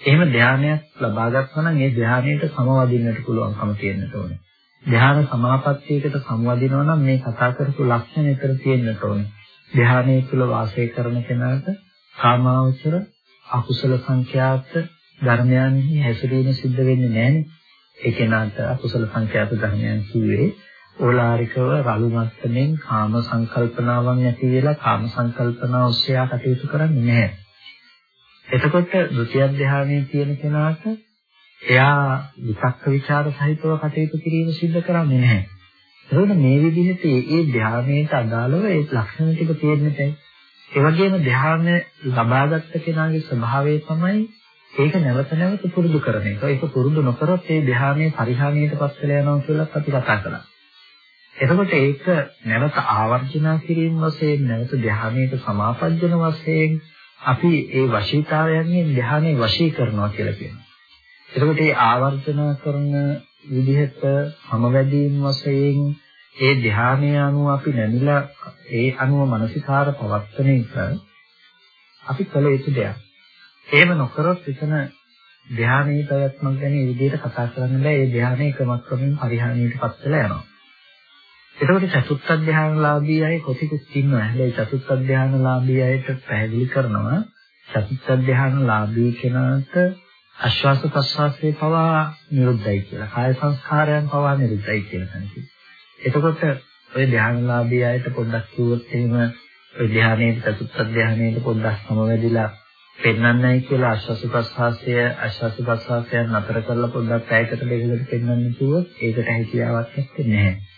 එහෙම ධානයක් ලබා ගන්නවා නම් ඒ ධානයට සමවදින්නට පුළුවන්කම තියෙන්නට ඕනේ. ධාන සමාපත්තියකට සමවදිනවා නම් මේ කතා කරපු ලක්ෂණ විතර තියෙන්නට ඕනේ. ධානයේ තුල වාසය කරන කෙනාට කාමාවචර අකුසල සංඛ්‍යාත ධර්මයන්හි හැසිරීම සිද්ධ වෙන්නේ නැහැනේ. ඒ කෙනාට අකුසල සංඛ්‍යාත ධර්මයන් කිව්වේ ඕලාරිකව රළු මස්තමින් කාම සංකල්පනාවන් ඇති වෙලා කාම සංකල්පනා ඔස්සේ කටයුතු කරන්නේ නැහැ. එතකොට ဒုတိ ය ධානයේ තියෙන කෙනාට එයා විචක්ක ਵਿਚාර සහිතව කටයුතු කිරීම සිද්ධ කරන්නේ නැහැ. ඒකෝද මේ විදිහට ඒ ධානයට අදාළව ඒ ලක්ෂණ ටික තියෙන්නේ නැහැ. ඒ වගේම ධාන ලබාගත් කෙනාගේ ස්වභාවය තමයි ඒක නැවත නැවත පුරුදු කරන එක. ඒක පුරුදු නොකරොත් ඒ ධානයේ පරිහානියට පත් වෙලා යනවා කියලා අපි කතා කරා. එතකොට ඒක නැවත ආවර්ජනා කිරීම වශයෙන් නැවත ධානයට සමාපජ්ජන වශයෙන් අපි ඒ වශීතාවයන්ගෙන් ධ්‍යානෙ වශී කරනවා කියලා කියනවා. එතකොට මේ ආවර්ජන කරන විදිහට සමවැදීම් වශයෙන් ඒ ධ්‍යානය අනුව අපි නැමිලා ඒ අනුව මානසිකාර පවත්තන එක අපි කළ යුතු දෙයක්. එහෙම නොකරොත් එතන ධ්‍යානයේ ප්‍රයත්නක් ගැන මේ විදිහට කතා කරන්න බෑ. ඒ ධ්‍යානයේ ක්‍රමක්‍රමයෙන් පරිහානියටපත් වෙලා යනවා. එතකොට චතුත් අධ්‍යානලාභී අය කොතිකුත් ඉන්නවා. හැබැයි චතුත් අධ්‍යානලාභී අයට පැහැදිලි කරනවා චතුත් අධ්‍යානලාභී කෙනාට අශ්වාස ප්‍රශ්වාසයේ පවා නිරුද්ධයි කියලා. කාය සංස්කාරයන් පවා නිරුද්ධයි කියලා තමයි. එතකොට ඔය ධානලාභී අයට පොඩ්ඩක් කිව්වොත් එහෙම ඔය ධානයේ චතුත් ධානයේ පොඩ්ඩක් සමවැදිලා පෙන්වන්නයි කියලා අශ්වාස ප්‍රශ්වාසය අශ්වාස ප්‍රශ්වාසයන් අතර කරලා පොඩ්ඩක් ඇයකට දෙකකට පෙන්වන්න කිව්වොත් ඒකට හැකියාවක් නැත්තේ.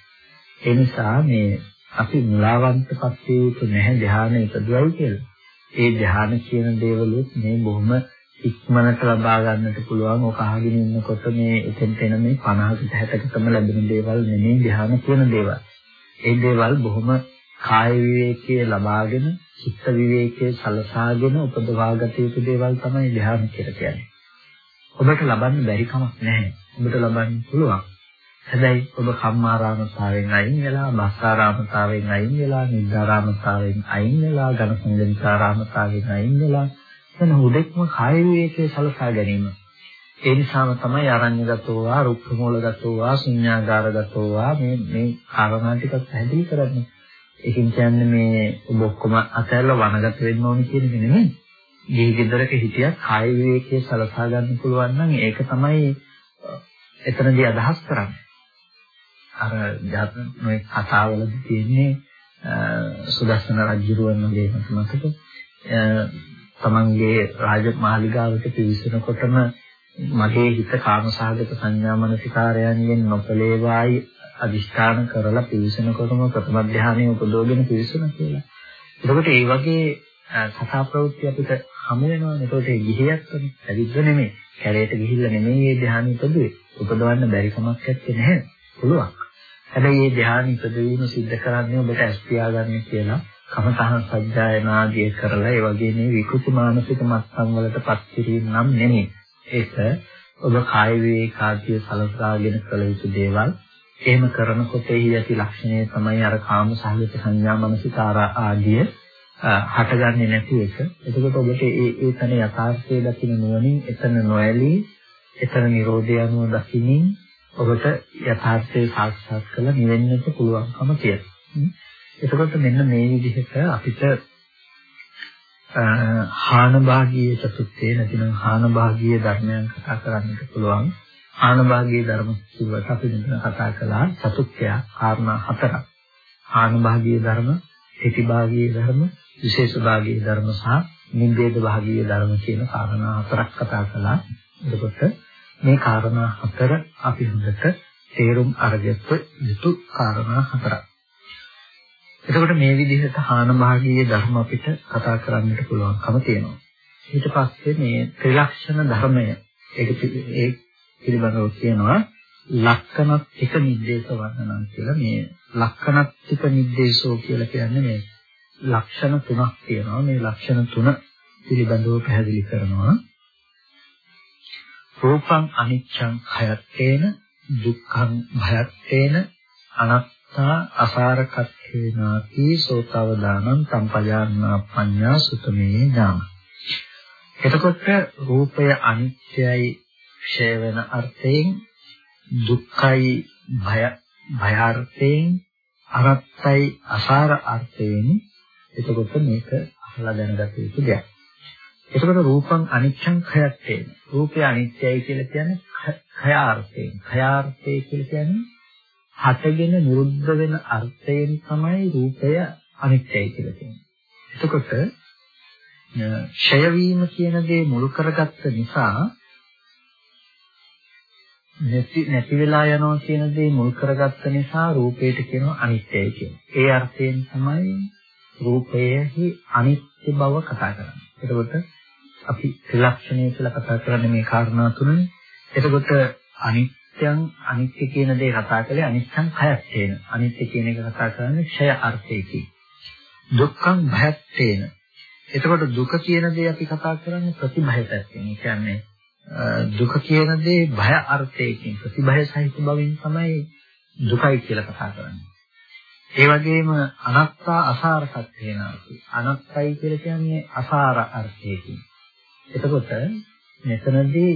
ඒ නිසා මේ අපි මුලාවන්තපත් වූ නැහැ ධ්‍යාන ඉදදුවයි කියලා. ඒ ධ්‍යාන කියන දේවලුත් මේ බොහොම ඉක්මනට ලබා ගන්නට පුළුවන්. ඔක අහගෙන ඉන්නකොට මේ එතෙන්ට එන මේ 50කට 60කටම ලැබෙන දේවල් නෙමෙයි ධ්‍යාන කියන දේවල්. ඒ දේවල් බොහොම කාය විවේකයේ ලබාගෙන චිත්ත විවේකයේ සලසාගෙන උපදවාගත යුතු දේවල් තමයි ධ්‍යාන කියලා කියන්නේ. ඔබට ලබන්න බැරි කමක් නැහැ. ඔබට ලබන්න පුළුවන්. හැබැයි ඔබ කම්මාරාමතාවෙන් අයින් වෙලා, බස්සාරාමතාවෙන් අයින් වෙලා, නිද්දාරාමතාවෙන් අයින් වෙලා, ඝනසංගනිකාරාමතාවෙන් අයින් වෙලා එතන හුදෙක්ම කාය විවේකයේ සලසා ගැනීම. ඒ නිසාම තමයි අරඤ්‍යගතෝවා, රුක්ඛමූලගතෝවා, ශුඤ්ඤාගාරගතෝවා මේ මේ කාරණා ටික පැහැදිලි කරන්නේ. ඒකින් කියන්නේ මේ ඔබ ඔක්කොම අතහැරලා වනගත වෙන්න ඕනේ කියන එක නෙමෙයි. ගිහි ගෙදරක හිටියත් කාය විවේකයේ සලසා ගන්න පුළුවන් නම් ඒක තමයි එතනදී අදහස් කරන්නේ. අර ජාතන මේ කතාවලදී තියෙන්නේ සුදස්සන රජුරුවන් වගේ මතක තමන්ගේ රාජමාලිගාවට පිවිසෙනකොටම මගේ හිත කාමසහගත සංඥා මනසිකාරයන්ගෙන් නොපලේවායි අදිෂ්ඨාන කරලා පිවිසෙනකොටම ප්‍රථම ධානයේ උපදෝගෙන පිවිසුණා කියලා. එතකොට ඒ වගේ කතා ප්‍රවෘත්ති අපිට හමු වෙනවානේ. එතකොට ඒ ගිහියක් තමයි. ඇවිද්ද නෙමෙයි. කැලේට ගිහිල්ලා නෙමෙයි මේ ධානය උපදුවේ. උපදවන්න බැරි කමක් නැත්තේ පුළුවන්. හැබැයි මේ ධ්‍යාන ඉදවීම සිද්ධ කරන්නේ ඔබට ඇස් පියාගන්න කියලා කමතහන් සජ්ජායනාදී කරලා ඒ වගේ මේ විකෘති මානසික මට්ටම් වලටපත් කිරීම නම් නෙමෙයි. ඒක ඔබ කාය විවේකාදී සලසාගෙන කළ යුතු දේවල්. එහෙම කරනකොට එහි ඇති ලක්ෂණය තමයි අර කාම සහගත සංඥා මනසිකාර ආදී හටගන්නේ නැති එක. එතකොට ඔබට ඒ ඒ තන යථාර්ථය දකින්න නුවණින් එතන නොඇලී එතන Nirodha අනුව දකිමින් ඔබට යථාර්ථය සාක්ෂාත් කරලා නිවෙන්නට පුළුවන්කම තියෙනවා. එතකොට මෙන්න මේ විදිහට අපිට හාන භාගීය චතුත්තේ නැතිනම් හාන භාගීය ධර්මයන් කතා කරන්නට පුළුවන්. හාන භාගීය ධර්ම කිව්වට අපි මෙතන කතා කළා චතුත්ත්‍ය කාරණා හතරක්. හාන භාගීය ධර්ම, ඒති භාගීය ධර්ම, විශේෂ භාගීය ධර්ම සහ නිබ්බේද භාගීය ධර්ම කියන කාරණා හතරක් කතා කළා. එතකොට මේ කාරණා හතර අපි හොඳට තේරුම් අරගත්ත යුතු කාරණා හතරක්. එතකොට මේ විදිහට හාන භාගීය ධර්ම අපිට කතා කරන්නට පුළුවන්කම තියෙනවා. ඊට පස්සේ මේ ත්‍රිලක්ෂණ ධර්මය ඒක ඒ පිළිබඳව කියනවා ලක්ෂණත්තික නිर्देश වර්ණනන් කියලා මේ ලක්ෂණත්තික නිर्देशෝ කියලා කියන්නේ මේ ලක්ෂණ තුනක් තියෙනවා මේ ලක්ෂණ තුන පිළිබඳව පැහැදිලි කරනවා රූපං අනිච්ඡං khයත්තේන දුක්ඛං භයත්තේන අනත්තා අසාරකත්තේනාති සෝතවදානං සම්පජාන්නා පඤ්ඤා සුතමේ ඥාන එතකොට රූපය අනිත්‍යයි ක්ෂය වෙන අර්ථයෙන් දුක්ඛයි භය භයාර්ථයෙන් අනත්තයි අසාර අර්ථයෙන් එතකොට මේක අහලා දැනගත යුතු දෙයක්. එතකොට රූපං අනිච්ඡං khයත් වෙන. රූපය අනිත්‍යයි කියලා කියන්නේ khයාර්ථයෙන්. khයාර්ථය කියලා කියන්නේ හටගෙන නිරුද්ධ වෙන අර්ථයෙන් තමයි රූපය අනිත්‍යයි කියලා කියන්නේ. එතකොට ඡය වීම කියන දේ මුල් කරගත්ත නිසා නැති නැති වෙලා යනවා කියන දේ මුල් කරගත්ත නිසා රූපයට කියනවා අනිත්‍යයි කියලා. ඒ අර්ථයෙන් තමයි රූපයේහි අනිත්‍ය බව කතා කරන්නේ. එතකොට අපි ත්‍රිලක්ෂණය කියලා කතා කරන්නේ මේ කාරණා තුනනේ. එතකොට අනිත්‍යං අනිත්‍ය කියන දේ කතා කළේ අනිච්ඡං khයත්තේන. අනිත්‍ය කියන එක කතා කරන්නේ ක්ෂය අර්ථයකින්. දුක්ඛං භයත්තේන. එතකොට දුක කියන දේ අපි කතා කරන්නේ ප්‍රතිභය පැත්තෙන්. ඒ කියන්නේ දුක කියන දේ භය අර්ථයකින් ප්‍රතිභය සහිත බවින් තමයි දුකයි කියලා කතා කරන්නේ. ඒ වගේම අනත්තා අසාරකත් වෙනාති. අනත්තයි කියලා කියන්නේ අසාර අර්ථයකින්. එතකොට මෙතනදී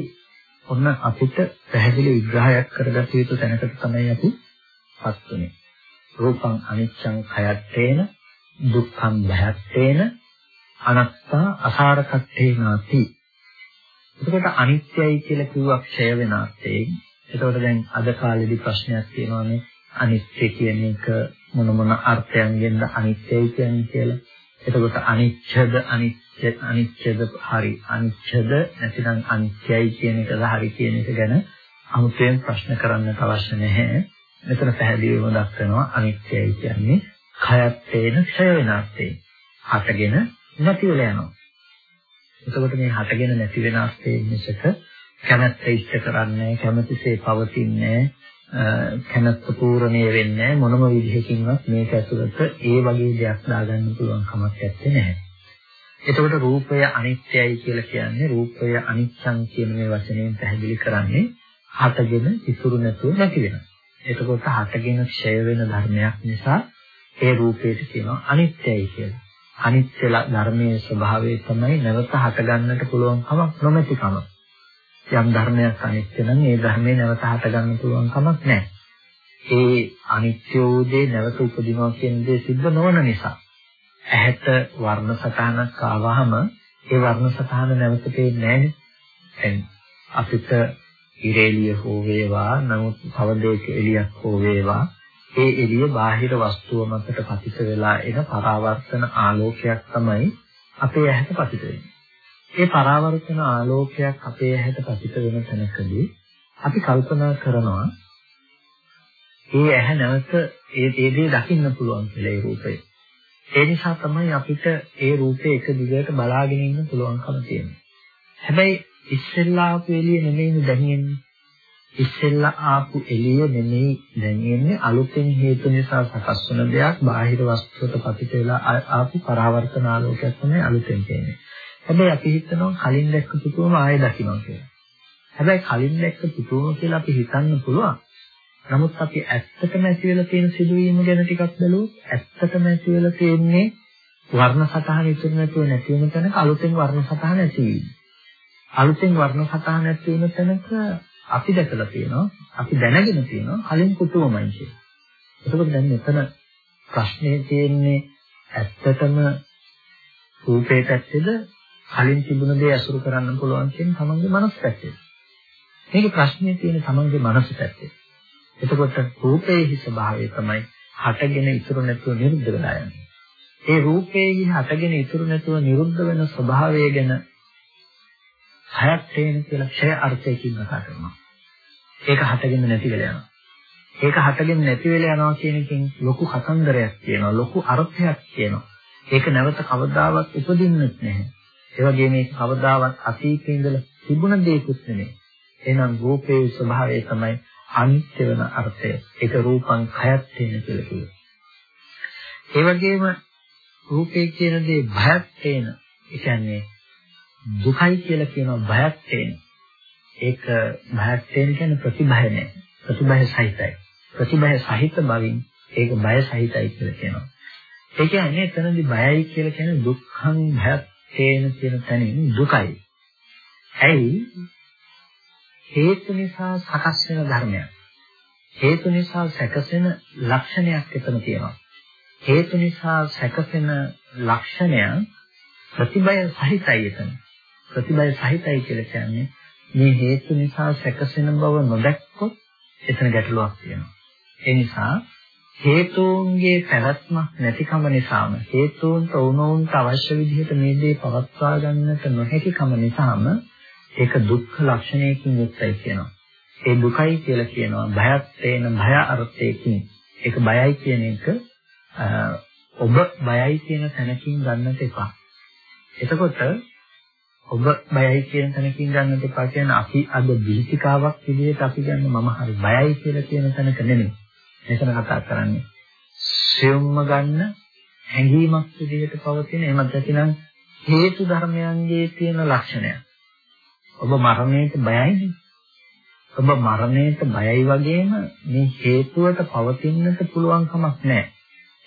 ඔන්න අපිට පැහැදිලි විග්‍රහයක් කරගත යුතු තැනකට තමයි අපි පත් වෙන්නේ. රූපං අනිච්ඡං khයත්තේන දුක්ඛං භයත්තේන අනත්තා අසාරකත්තේනාති. එතකොට අනිත්‍යයි කියලා කිව්වා ක්ෂය වෙන අර්ථයෙන්. එතකොට දැන් අද කාලේදී ප්‍රශ්නයක් තියෙනවානේ අනිත්‍ය කියන එක මොන මොන අර්ථයන්ගෙන්ද අනිත්‍යයි කියන්නේ කියලා. එතකොට අනිච්ඡද අනිත්‍ය අනිච්ඡද හරි අනිච්ඡද නැතිනම් අනිත්‍යයි කියන එකද හරි කියන එක ගැන අමුතුවෙන් ප්‍රශ්න කරන්නට අවශ්‍ය නැහැ. මෙතන පැහැදිලිවම දක්වනවා අනිත්‍යයි කියන්නේ khයත් වේන ක්ෂය වෙන අර්ථයෙන්. හටගෙන නැති වෙලා යනවා. එතකොට මේ හටගෙන නැති වෙන අර්ථයෙන් මිසක කැමැත්ත ඉෂ්ට කරන්නේ කැමැතිසේ පවතින්නේ කැමැත්ත පූර්ණේ වෙන්නේ මොනම විදිහකින්වත් මේක ඇතුළත ඒ වගේ දෙයක් දාගන්න පුළුවන් කමක් නැත්තේ. එතකොට රූපය අනිත්‍යයි කියලා කියන්නේ රූපය අනිච්ඡං කියන මේ වචනයෙන් පැහැදිලි කරන්නේ හටගෙන ඉතුරු නැතුව නැති වෙනවා. එතකොට හටගෙන ක්ෂය වෙන ධර්මයක් නිසා ඒ රූපයට කියනවා අනිත්‍යයි කියලා. අනිත්‍ය ධර්මයේ ස්වභාවය තමයි නැවත හටගන්නට පුළුවන් කමක් නොමැතිකම. යම් ධර්මයක් අනිත්‍ය නම් ඒ ධර්මේ නැවත හටගන්න පුළුවන් කමක් නැහැ. ඒ අනිත්‍ය වූ දේ නැවත උපදිනවා කියන දේ සිද්ධ නොවන නිසා. ඇහැට වර්ණ සටහනක් ආවහම ඒ වර්ණ සටහන නැවත පේන්නේ නැහැ. අපිට ඉරේලිය හෝ වේවා නමුත් කවදේක එළියක් හෝ වේවා ඒ එළිය බාහිර වස්තුව මතට පතිත වෙලා එන පරාවර්තන ආලෝකයක් තමයි අපේ ඇහැට පතිත වෙන්නේ. ඒ පරාවර්තන ආලෝකයක් අපේ ඇහැට පතිත වෙන තැනකදී අපි කල්පනා කරනවා ඒ ඇහැ නැවත ඒ දේ දකින්න පුළුවන් කියලා ඒ රූපය. ඒ නිසා තමයි අපිට ඒ රූපේ එක දිගට බලාගෙන ඉන්න පුළුවන්කම තියෙන්නේ. හැබැයි ඉස්සෙල්ලා ආපු එළිය නෙමෙයි දැනෙන්නේ. ඉස්සෙල්ලා ආපු එළිය නෙමෙයි දැනෙන්නේ අලුතෙන් හේතු නිසා සකස් වන දෙයක් බාහිර වස්තුවට පතිත වෙලා ආපු පරාවර්තන ආලෝකයක් තමයි අලුතෙන් තියෙන්නේ. හැබැයි අපි හිතනවා කලින් දැක්ක පුතුම ආයෙ දකින්න කියලා. හැබැයි කලින් දැක්ක පුතුම කියලා අපි හිතන්න පුළුවන්. නමුත් අපි ඇත්තටම ඇති වෙලා තියෙන සිදුවීම ගැන ටිකක් බැලුවොත් ඇත්තටම ඇති වෙලා තියෙන්නේ වර්ණ සතහන ඉතුරු නැතුව නැති වෙන තැනක අලුතෙන් වර්ණ සතහන ඇති වීම. අලුතෙන් වර්ණ සතහන ඇති වෙන තැනක අපි දැකලා තියෙනවා අපි දැනගෙන තියෙනවා කලින් පුතුමයි කියලා. එතකොට දැන් මෙතන ප්‍රශ්නේ තියෙන්නේ ඇත්තටම රූපේ පැත්තේද කලින් තිබුණ දේ අසුරු කරන්න පුළුවන් කියන තමන්ගේ මනස පැත්තේ. මේක ප්‍රශ්නේ තියෙන තමන්ගේ මනස පැත්තේ. එතකොට රූපයේ ස්වභාවය තමයි හටගෙන ඉතුරු නැතුව නිරුද්ධ වෙලා යන්නේ. ඒ රූපයේ හටගෙන ඉතුරු නැතුව නිරුද්ධ වෙන ස්වභාවය ගැන හයක් තේන කියලා ක්ෂය අර්ථයකින් කතා කරනවා. ඒක හටගෙන නැති වෙලා යනවා. ඒක හටගෙන නැති වෙලා යනවා කියන එකෙන් ලොකු කතන්දරයක් තියෙනවා. ලොකු අර්ථයක් තියෙනවා. ඒක නැවත කවදාවත් උපදින්නෙත් නැහැ. ඒ වගේ මේ කවදාවත් අතීතයේ ඉඳලා තිබුණ දෙයක්වත් නෙමෙයි. එහෙනම් රූපේ ස්වභාවය තමයි අනිත්‍ය වෙන අර්ථය. ඒක රූපං khයත් වෙන කියලා කියනවා. ඒ වගේම රූපේ කියන දේ භයත් වෙන. ඒ කියන්නේ දුකයි කියලා කියනවා භයත් වෙන. ඒක භයත් වෙන කියන්නේ ප්‍රතිභය නෑ. ප්‍රතිභය සහිතයි. ප්‍රතිභය සහිත බවින් ඒක බය සහිතයි කියලා කියනවා. ඒ කියන්නේ එතනදී බයයි කියලා කියන්නේ දුක්ඛං භයත් තේන කියන තැනින් දුකයි. ඇයි හේතු නිසා සකස් වෙන ධර්මයක්. හේතු නිසා සැකසෙන ලක්ෂණයක් එතන තියෙනවා. හේතු නිසා සැකසෙන ලක්ෂණය ප්‍රතිබය සහිතයි එතන. ප්‍රතිබය සහිතයි කියලා කියන්නේ මේ හේතු නිසා සැකසෙන බව නොදැක්කොත් එතන ගැටලුවක් තියෙනවා. ඒ නිසා හේතුන්ගේ පැවැත්මක් නැතිකම නිසාම හේතුන්ට උනෝන්ට අවශ්‍ය විදිහට මේ දේ පවත්වා ගන්නට නොහැකිකම නිසාම ඒක දුක්ඛ ලක්ෂණයකින් යුක්තයි කියනවා. ඒ දුකයි කියලා කියනවා භයත් තේන භය අර්ථයකින්. ඒක බයයි කියන එක ඔබ බයයි කියන තැනකින් ගන්නට එපා. එතකොට ඔබ බයයි කියන තැනකින් ගන්නට එපා කියන්නේ අපි අද දීතිකාවක් විදිහට අපි ගන්න මම හරි බයයි කියලා කියන තැනක නෙමෙයි. මෙතන කතා කරන්නේ සියුම්ම ගන්න හැඟීමක් විදිහට පවතින එහෙමත් නැතිනම් හේතු ධර්මයන්ගේ තියෙන ලක්ෂණයක්. ඔබ මරණයට බයයිනේ. ඔබ මරණයට බයයි වගේම මේ හේතුවට පවතින්නට පුළුවන් කමක් නැහැ.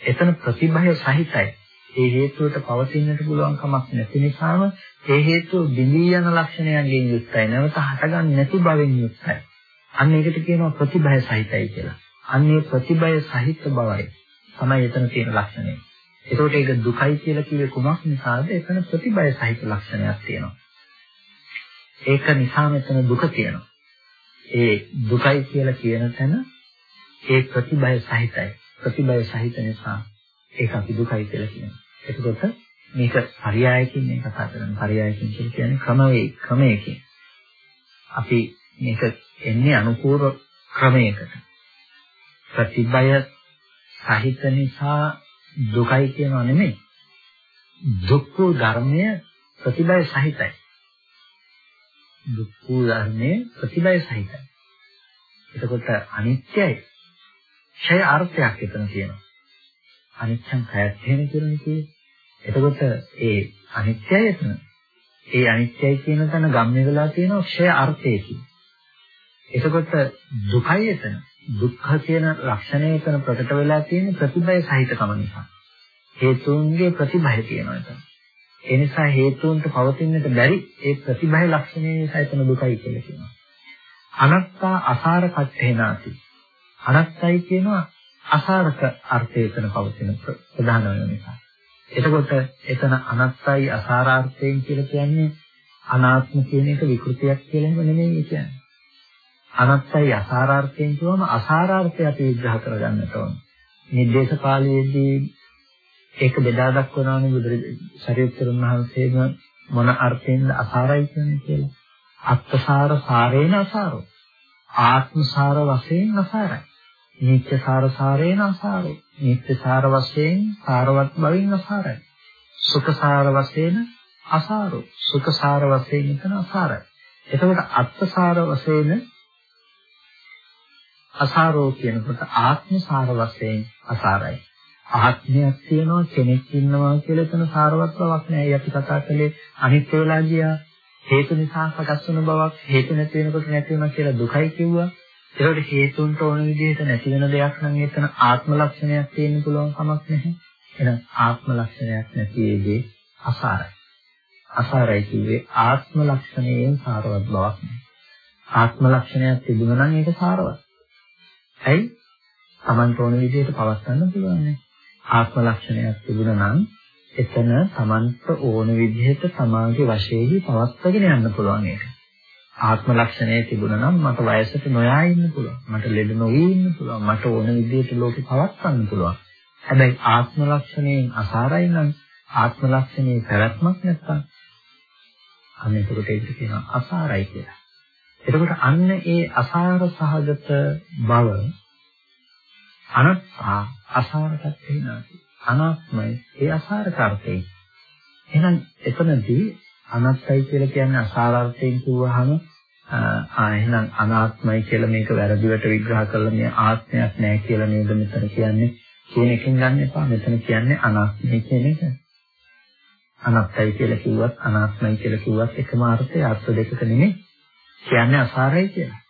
එතන ප්‍රතිභය සහිතයි. ඒ හේතුවට පවතින්නට පුළුවන් කමක් නැති නිසාම ඒ හේතුව බිඳී යන ලක්ෂණයන්ගෙන් යුක්තයි. නැවත හටගන්නේ නැති බවෙන් යුක්තයි. අන්න ඒකට කියනවා ප්‍රතිභය සහිතයි කියලා. අන්නේ ප්‍රතිභය සහිත බවයි තමයි එතන තියෙන ලක්ෂණය. ඒකට ඒක දුකයි කියලා කිව්වේ කුමක් නිසාද? එතන ප්‍රතිභය සහිත ලක්ෂණයක් තියෙනවා. ඒක නිසා මෙතන දුක තියෙනවා. ඒ දුකයි කියලා කියන තැන ඒ ප්‍රතිභය සහිතයි. ප්‍රතිභය සහිත නිසා ඒක අපි දුකයි කියලා කියනවා. එතකොට මේක පරයයකින් මේ කතා කරන්නේ. පරයයකින් කියන්නේ ක්‍රමවේ ක්‍රමයකින්. අපි මේක එන්නේ අනුකූල ක්‍රමයකට. ප්‍රතිභය සහිත නිසා දුකයි කියනවා නෙමෙයි. දුක්ඛ ධර්මය ප්‍රතිභය සහිතයි. දුක්ඛ ධර්මයේ ප්‍රතිභය සහිතයි. එතකොට අනිත්‍යයි. ඡය අර්ථයක් එතන තියෙනවා. අනිච්චං කයත් වෙන කියලා කියේ. එතකොට ඒ අනිත්‍යය එතන. ඒ අනිත්‍යයි කියන තැන ගම්ම්‍ය වෙලා තියෙනවා ක්ෂය අර්ථයකින්. එතකොට දුකයි එතන. දුක්ඛ කියන ලක්ෂණය එතන ප්‍රකට වෙලා තියෙන ප්‍රතිභය සහිතකම නිසා. හේතුන්ගේ ප්‍රතිභය තියෙනවා එතන. ඒ නිසා හේතුන්ට පවතින්නට බැරි ඒ ප්‍රතිභය ලක්ෂණය නිසා එතන දුකයි කියලා කියනවා. අනත්තා අසාර කට්ඨේනාති. අනත්තයි කියනවා අසාරක අර්ථය එතන පවතින ප්‍රධාන වෙන නිසා. එතකොට එතන අනත්තයි අසාරාර්ථයෙන් කියලා කියන්නේ අනාත්ම කියන එක විකෘතියක් කියලා නෙමෙයි කියන්නේ. අනත්තයි අසාරාර්ථයෙන් කියවම අසාරාර්ථය අපි විග්‍රහ කරගන්නට ඕන. මේ දේශපාලයේදී ඒක බෙදා දක්වනවානේ බුදු සරියුත්තරුන් වහන්සේම මොන අර්ථයෙන්ද අසාරයි කියන්නේ කියලා. අත්සාර සාරේන අසාරෝ. ආත්මසාර වශයෙන් අසාරයි. නිත්‍ය සාර සාරේන අසාරෝ. නිත්‍ය සාර වශයෙන් සාරවත් බවින් අසාරයි. සුඛ සාර වශයෙන් අසාරෝ. සුඛ සාර වශයෙන් එතන අසාරයි. එතකොට අත්සාර වශයෙන් අසාරෝ කියනකොට ආත්මසාර වශයෙන් අසාරයි. ආත්මයක් තියෙනවා කෙනෙක් ඉන්නවා කියලා එතන සාරවත් බවක් නෑ. ඒ අපි කතා කළේ අනිත්‍ය වෙලා ගියා. හේතු නිසා සකස් වන බවක් හේතු නැති වෙනකොට නැති වෙනවා කියලා දුකයි කිව්වා. ඒකට හේතුන්ට ඕන විදිහට නැති වෙන දෙයක් නම් එතන ආත්ම ලක්ෂණයක් තියෙන්න පුළුවන් කමක් නැහැ. එහෙනම් ආත්ම ලක්ෂණයක් නැති ඒකේ අසාරයි. අසාරයි කිව්වේ ආත්ම ලක්ෂණයෙන් සාරවත් බවක් නැහැ. ආත්ම ලක්ෂණයක් තිබුණා නම් ඒක සාරවත්. ඇයි? Tamanට ඕන විදිහට පවත්වන්න පුළුවන් නේ. ආත්ම ලක්ෂණයක් තිබුණා නම් එතන Tamanට ඕන විදිහට සමාජයේ වශයෙන් පවත්වාගෙන යන්න පුළුවන් ඒක. ආත්ම ලක්ෂණය තිබුණා නම් මට වයසට නොයා ඉන්න පුළුවන්. මට ලෙඩ නොවී ඉන්න පුළුවන්. මට ඕන විදිහට ලෝකේ පවත්වන්න පුළුවන්. හැබැයි ආත්ම ලක්ෂණයෙන් අසාරයි නම් ආත්ම ලක්ෂණේ පැවැත්මක් නැත්තම් අන්න ඒකට ඒක කියනවා අසාරයි කියලා. එතකොට අන්න ඒ අසාර සහගත බව අනත්තා අසාරකත් වෙනවා. අනාත්මයි ඒ අසාරකාර්ථේ. එහෙනම් එතනදී අනත්තයි කියලා කියන්නේ අසාරාර්ථයෙන් කිව්වහම ආ එහෙනම් අනාත්මයි කියලා මේක වැරදිවට විග්‍රහ කළා මේ ආත්මයක් නැහැ කියලා නේද මෙතන කියන්නේ කියන එකෙන් ගන්න එපා මෙතන කියන්නේ අනාත්මයි කියන එක අනාත්මයි කියලා කිව්වත් අනාත්මයි කියලා කිව්වත් එකම අර්ථය අර්ථ දෙකක නෙමෙයි කියන්නේ අසාරයි කියලා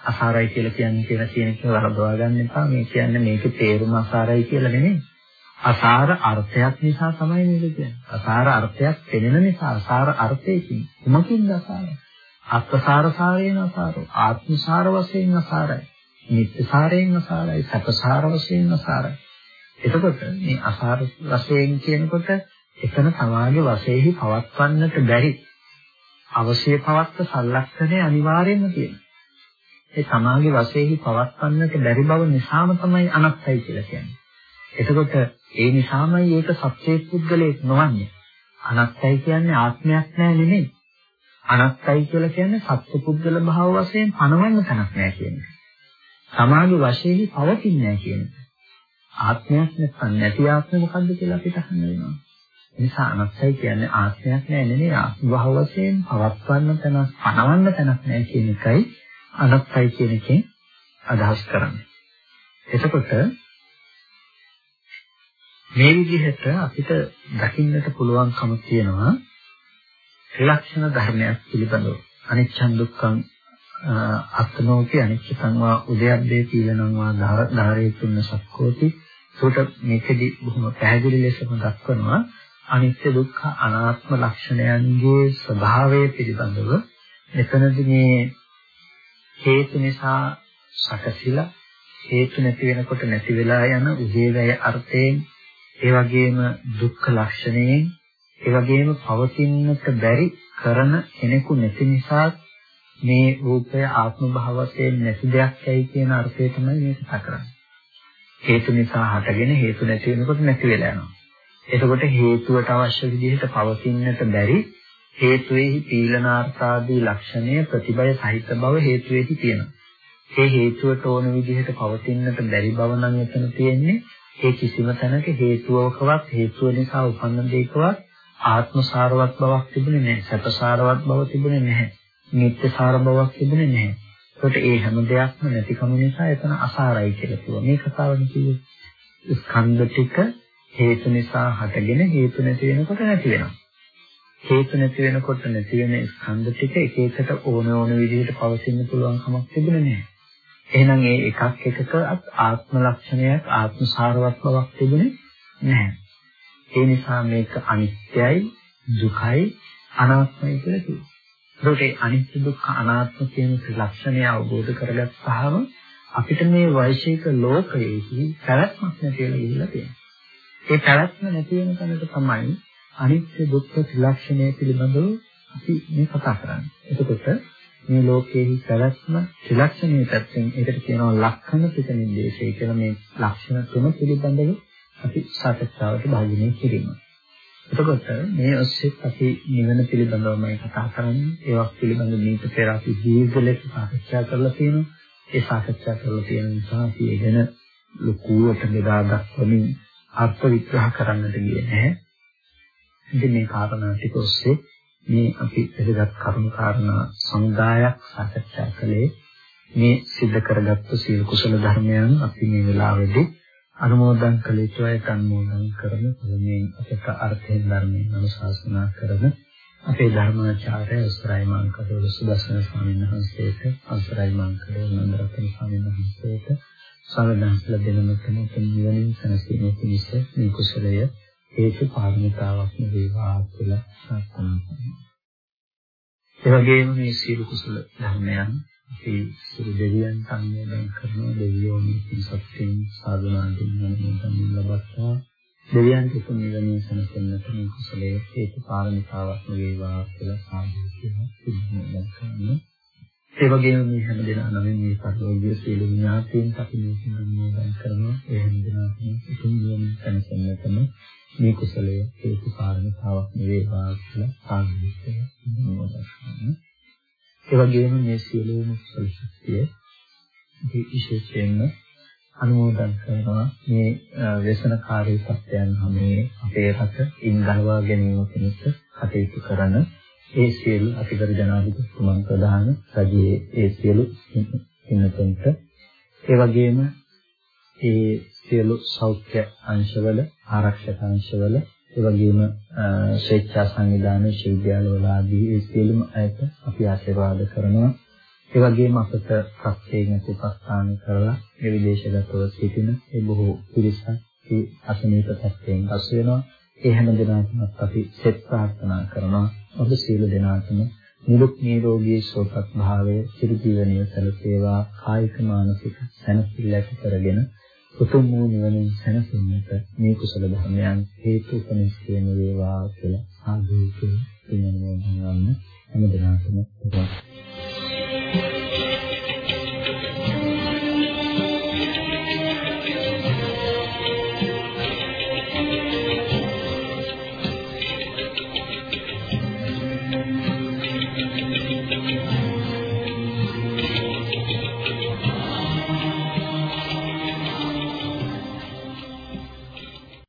අසාරයි කියලා කියන්නේ කියලා කියන එක වරදවා ගන්න එපා මේ කියන්නේ මේකේ තේරුම අසාරයි කියලා නෙමෙයි අසාර අර්ථයක් නිසා තමයි මේක කියන්නේ. අසාර අර්ථයක් පෙනෙන නිසා අසාර අර්ථයකින් කුමකින්ද අසාරයි? අත්සාර සාරේන අසාරෝ. ආත්මසාර වශයෙන් අසාරයි. නිත්‍යසාරයෙන් අසාරයි. සැපසාර වශයෙන් අසාරයි. එතකොට මේ අසාර වශයෙන් කියනකොට එතන සමාගේ වශයෙහි පවත්වන්නට බැරි අවශ්‍ය පවත්ත සලක්ෂණය අනිවාර්යයෙන්ම තියෙනවා. ඒ සමාගේ වශයෙහි පවත්වන්නට බැරි බව නිසාම තමයි අනත්තයි කියලා කියන්නේ. එතකොට ඒ නිසාමයි ඒක සත්‍යයේ පුද්ගලයක් නොවන්නේ. අනත්තයි කියන්නේ ආත්මයක් නෑ නෙමෙයි. අනත්තයි කියලා කියන්නේ සත්‍ය පුද්ගල භාව වශයෙන් පනවන්න තැනක් නෑ කියන්නේ. සමාධි වශයෙන් පවතින්නේ නෑ කියන්නේ. ආත්මයක් නැත්නම් නැති ආත්මය මොකද්ද කියලා අපිට අහන්න වෙනවා. නිසා අනත්තයි කියන්නේ ආත්මයක් නෑ නෙමෙයි. ආත්ම භාව වශයෙන් පවත්වන්න තැනක් පනවන්න තැනක් නෑ කියන එකයි අනත්තයි කියන එකෙන් අදහස් කරන්නේ. එතකොට මේ විදිහට අපිට දකින්නට පුළුවන්කම තියෙනවා ත්‍රිලක්ෂණ ධර්මයක් පිළිබඳව. අනිච්චන් දුක්ඛං අත්නෝති අනිච්චං වා උදයබ්බේ පීලනං වා ධාරේ තුන්න සක්කෝති. ඒකට මේකෙදි බොහොම පැහැදිලි ලෙසම දක්වනවා අනිත්‍ය දුක්ඛ අනාත්ම ලක්ෂණයන්ගේ ස්වභාවය පිළිබඳව එතනදී මේ හේතු නිසා සකසිලා හේතු නැති වෙනකොට නැති වෙලා යන උදේවැය අර්ථයෙන් ඒ වගේම දුක්ඛ ලක්ෂණයෙන් ඒ වගේම පවතින්නට බැරි කරන කෙනෙකු නැති නිසා මේ රූපය ආත්ම භාව වශයෙන් නැති දෙයක් ඇයි කියන අර්ථය තමයි මේ කතා කරන්නේ. හේතු නිසා හටගෙන හේතු නැති වෙනකොට නැති වෙලා යනවා. එතකොට හේතුවට අවශ්‍ය විදිහට පවතින්නට බැරි හේතුවේහි පීලනාර්ථාදී ලක්ෂණය ප්‍රතිබය සහිත බව හේතුවේහි තියෙනවා. ඒ හේතුවට ඕන විදිහට පවතින්නට බැරි බව නම් එතන තියෙන්නේ ඒ කිසිම තැනක හේතුවකවත් හේතුව නිසා උපන්න දෙයකවත් ආත්මසාරවත් බවක් තිබුණේ නැහැ. සැපසාරවත් බව තිබුණේ නැහැ. නිත්‍යසාර බවක් තිබුණේ නැහැ. ඒකට ඒ හැම දෙයක්ම නැතිකම නිසා එතන අසාරයි කියලා කිව්වා. මේ කතාවනේ කිව්වේ ස්කන්ධ ටික හේතු නිසා හටගෙන හේතු නැති වෙනකොට නැති වෙනවා. හේතු නැති වෙනකොට නැති වෙන ස්කන්ධ ටික එක එකට ඕන ඕන විදිහට පවතින්න පුළුවන් කමක් තිබුණේ නැහැ. එහෙනම් ඒ එකක් එකක ආත්ම ලක්ෂණයක් ආත්ම සාරවත් බවක් තිබුණේ නැහැ. ඒ නිසා මේක අනිත්‍යයි, දුකයි, අනාත්මයි කියලා කියනවා. ඒකට අනිත්‍ය දුක්ඛ අනාත්ම කියන ලක්ෂණය අවබෝධ කරගත්තාම අපිට මේ වෛශේක ලෝකයේහි පැවැත්මක් නැතිවෙලා ඉන්න තියෙනවා. ඒ පැවැත්ම නැති වෙන තැනට තමයි අනිත්‍ය දුක්ඛ ත්‍රිලක්ෂණය පිළිබඳව අපි මේ කතා කරන්නේ. එතකොට මේ ලෝකයේ පැවැත්ම ත්‍රිලක්ෂණයේ පැත්තෙන් ඒකට කියනවා ලක්ෂණ පිට නිදේශය කියලා මේ ලක්ෂණ තුන පිළිබඳව අපි සාකච්ඡාවට භාජනය කිරීම. එතකොට මේ ඔස්සේ අපි නිවන පිළිබඳවමයි කතා කරන්නේ. ඒවත් පිළිබඳව මේක පෙර අපි දීර්ඝ ලෙස සාකච්ඡා කරලා තියෙනවා. ඒ සාකච්ඡා කරලා තියෙන නිසා අපි ඒගෙන ලකුවට බෙදා දක්වමින් අර්ථ විග්‍රහ කරන්නට ගියේ නැහැ. ඉතින් මේ කාරණා ටික ඔස්සේ මේ අපි එදගත් කරුණු කාරණා සමුදායක් සාකච්ඡා කළේ මේ සිද්ධ කරගත්තු සීල කුසල ධර්මයන් අපි මේ වෙලාවේදී අනුමෝදන් කළ යුතුයි අනුමෝදන් කරමු එමෙන් අපට අර්ථයෙන් ධර්මයෙන් අනුශාසනා කරන අපේ ධර්මාචාර්ය උසරයි මාංකඩෝල සුදස්සන ස්වාමීන් වහන්සේට අවසරයි මාංකඩෝල නන්දරත්න ස්වාමීන් වහන්සේට සාරදාන්සල දෙනමතම තුන් නිවනින් සනසීමේ පිණිස මේ කුසලය හේතු පාරමිතාවක් වේවා කියලා ප්‍රාර්ථනා කරනවා. ඒ වගේම මේ සීල කුසල ධර්මයන් අපි සියලු දෙවියන් සංයෝජන කරන දෙවියෝ මේ සත්‍යයෙන් සාධනාවෙන් මනෝමය ලබත්තා දෙවියන් කිසිම නිවනේ සනසන්නට මේ කුසලයේ හේතු පාරමිතාවක් වේවා කියලා සාදු කියලා සිද්ධ කරනවා. ඒ වගේම මේ හැම දෙනා නමින් මේ පරිලෝකීය සියලු විඥාතීන් අපි මේ සම්මානය කරනවා ඒ හැම දෙනාටම උතුම් නිවන සැනසෙන්නටම මේ කුසලය හේතු කාරණාවක් නෙවේවා කියලා සාධුත්වය නෝදස්න. ඒ වගේම මේ සියලුම කුසල ශක්තිය විශේෂයෙන්ම අනුමෝදන් කරනවා මේ ව්‍යසනකාරී සත්‍යයන් හැමේ අපේ රට ඉන් ගලවා ගැනීම පිණිස කටයුතු කරන ඒ සියලු අතිගරු ජනාධිපතිතුමන් ප්‍රධාන රජයේ ඒ සියලු ඉන්නතුන්ට ඒ වගේම ඒ සියලු සෞඛ්‍ය අංශවල ආරක්ෂක අංශවල ඒ වගේම ශ්‍රේෂ්ඨ සංවිධාන විශ්වවිද්‍යාලවල ආදී ඒ සියලුම අයට අපි ආශිර්වාද කරනවා ඒ වගේම අපට ප්‍රත්‍යයෙන් උපස්ථාන කරලා මේ විදේශගතව සිටින ඒ බොහෝ පිරිසක් ඒ අසනීප තත්ත්වයෙන් පසු වෙනවා. ඒ හැම දිනකටම අපි සෙත් ප්‍රාර්ථනා කරනවා. ඔබ සියලු දෙනාටම නිරුක් නිරෝගී සුවපත් භාවය චිර ජීවනයේ සැලසේවා. කායික මානසික සැනසීම ඇති කරගෙන උතුම් වූ නිවනින් සැනසෙන්නට මේ කුසල ධර්මයන් හේතු උපනිෂ්ඨේන වේවා කියලා සාදු කියන පින්නෝ ගන්න හැම දිනකම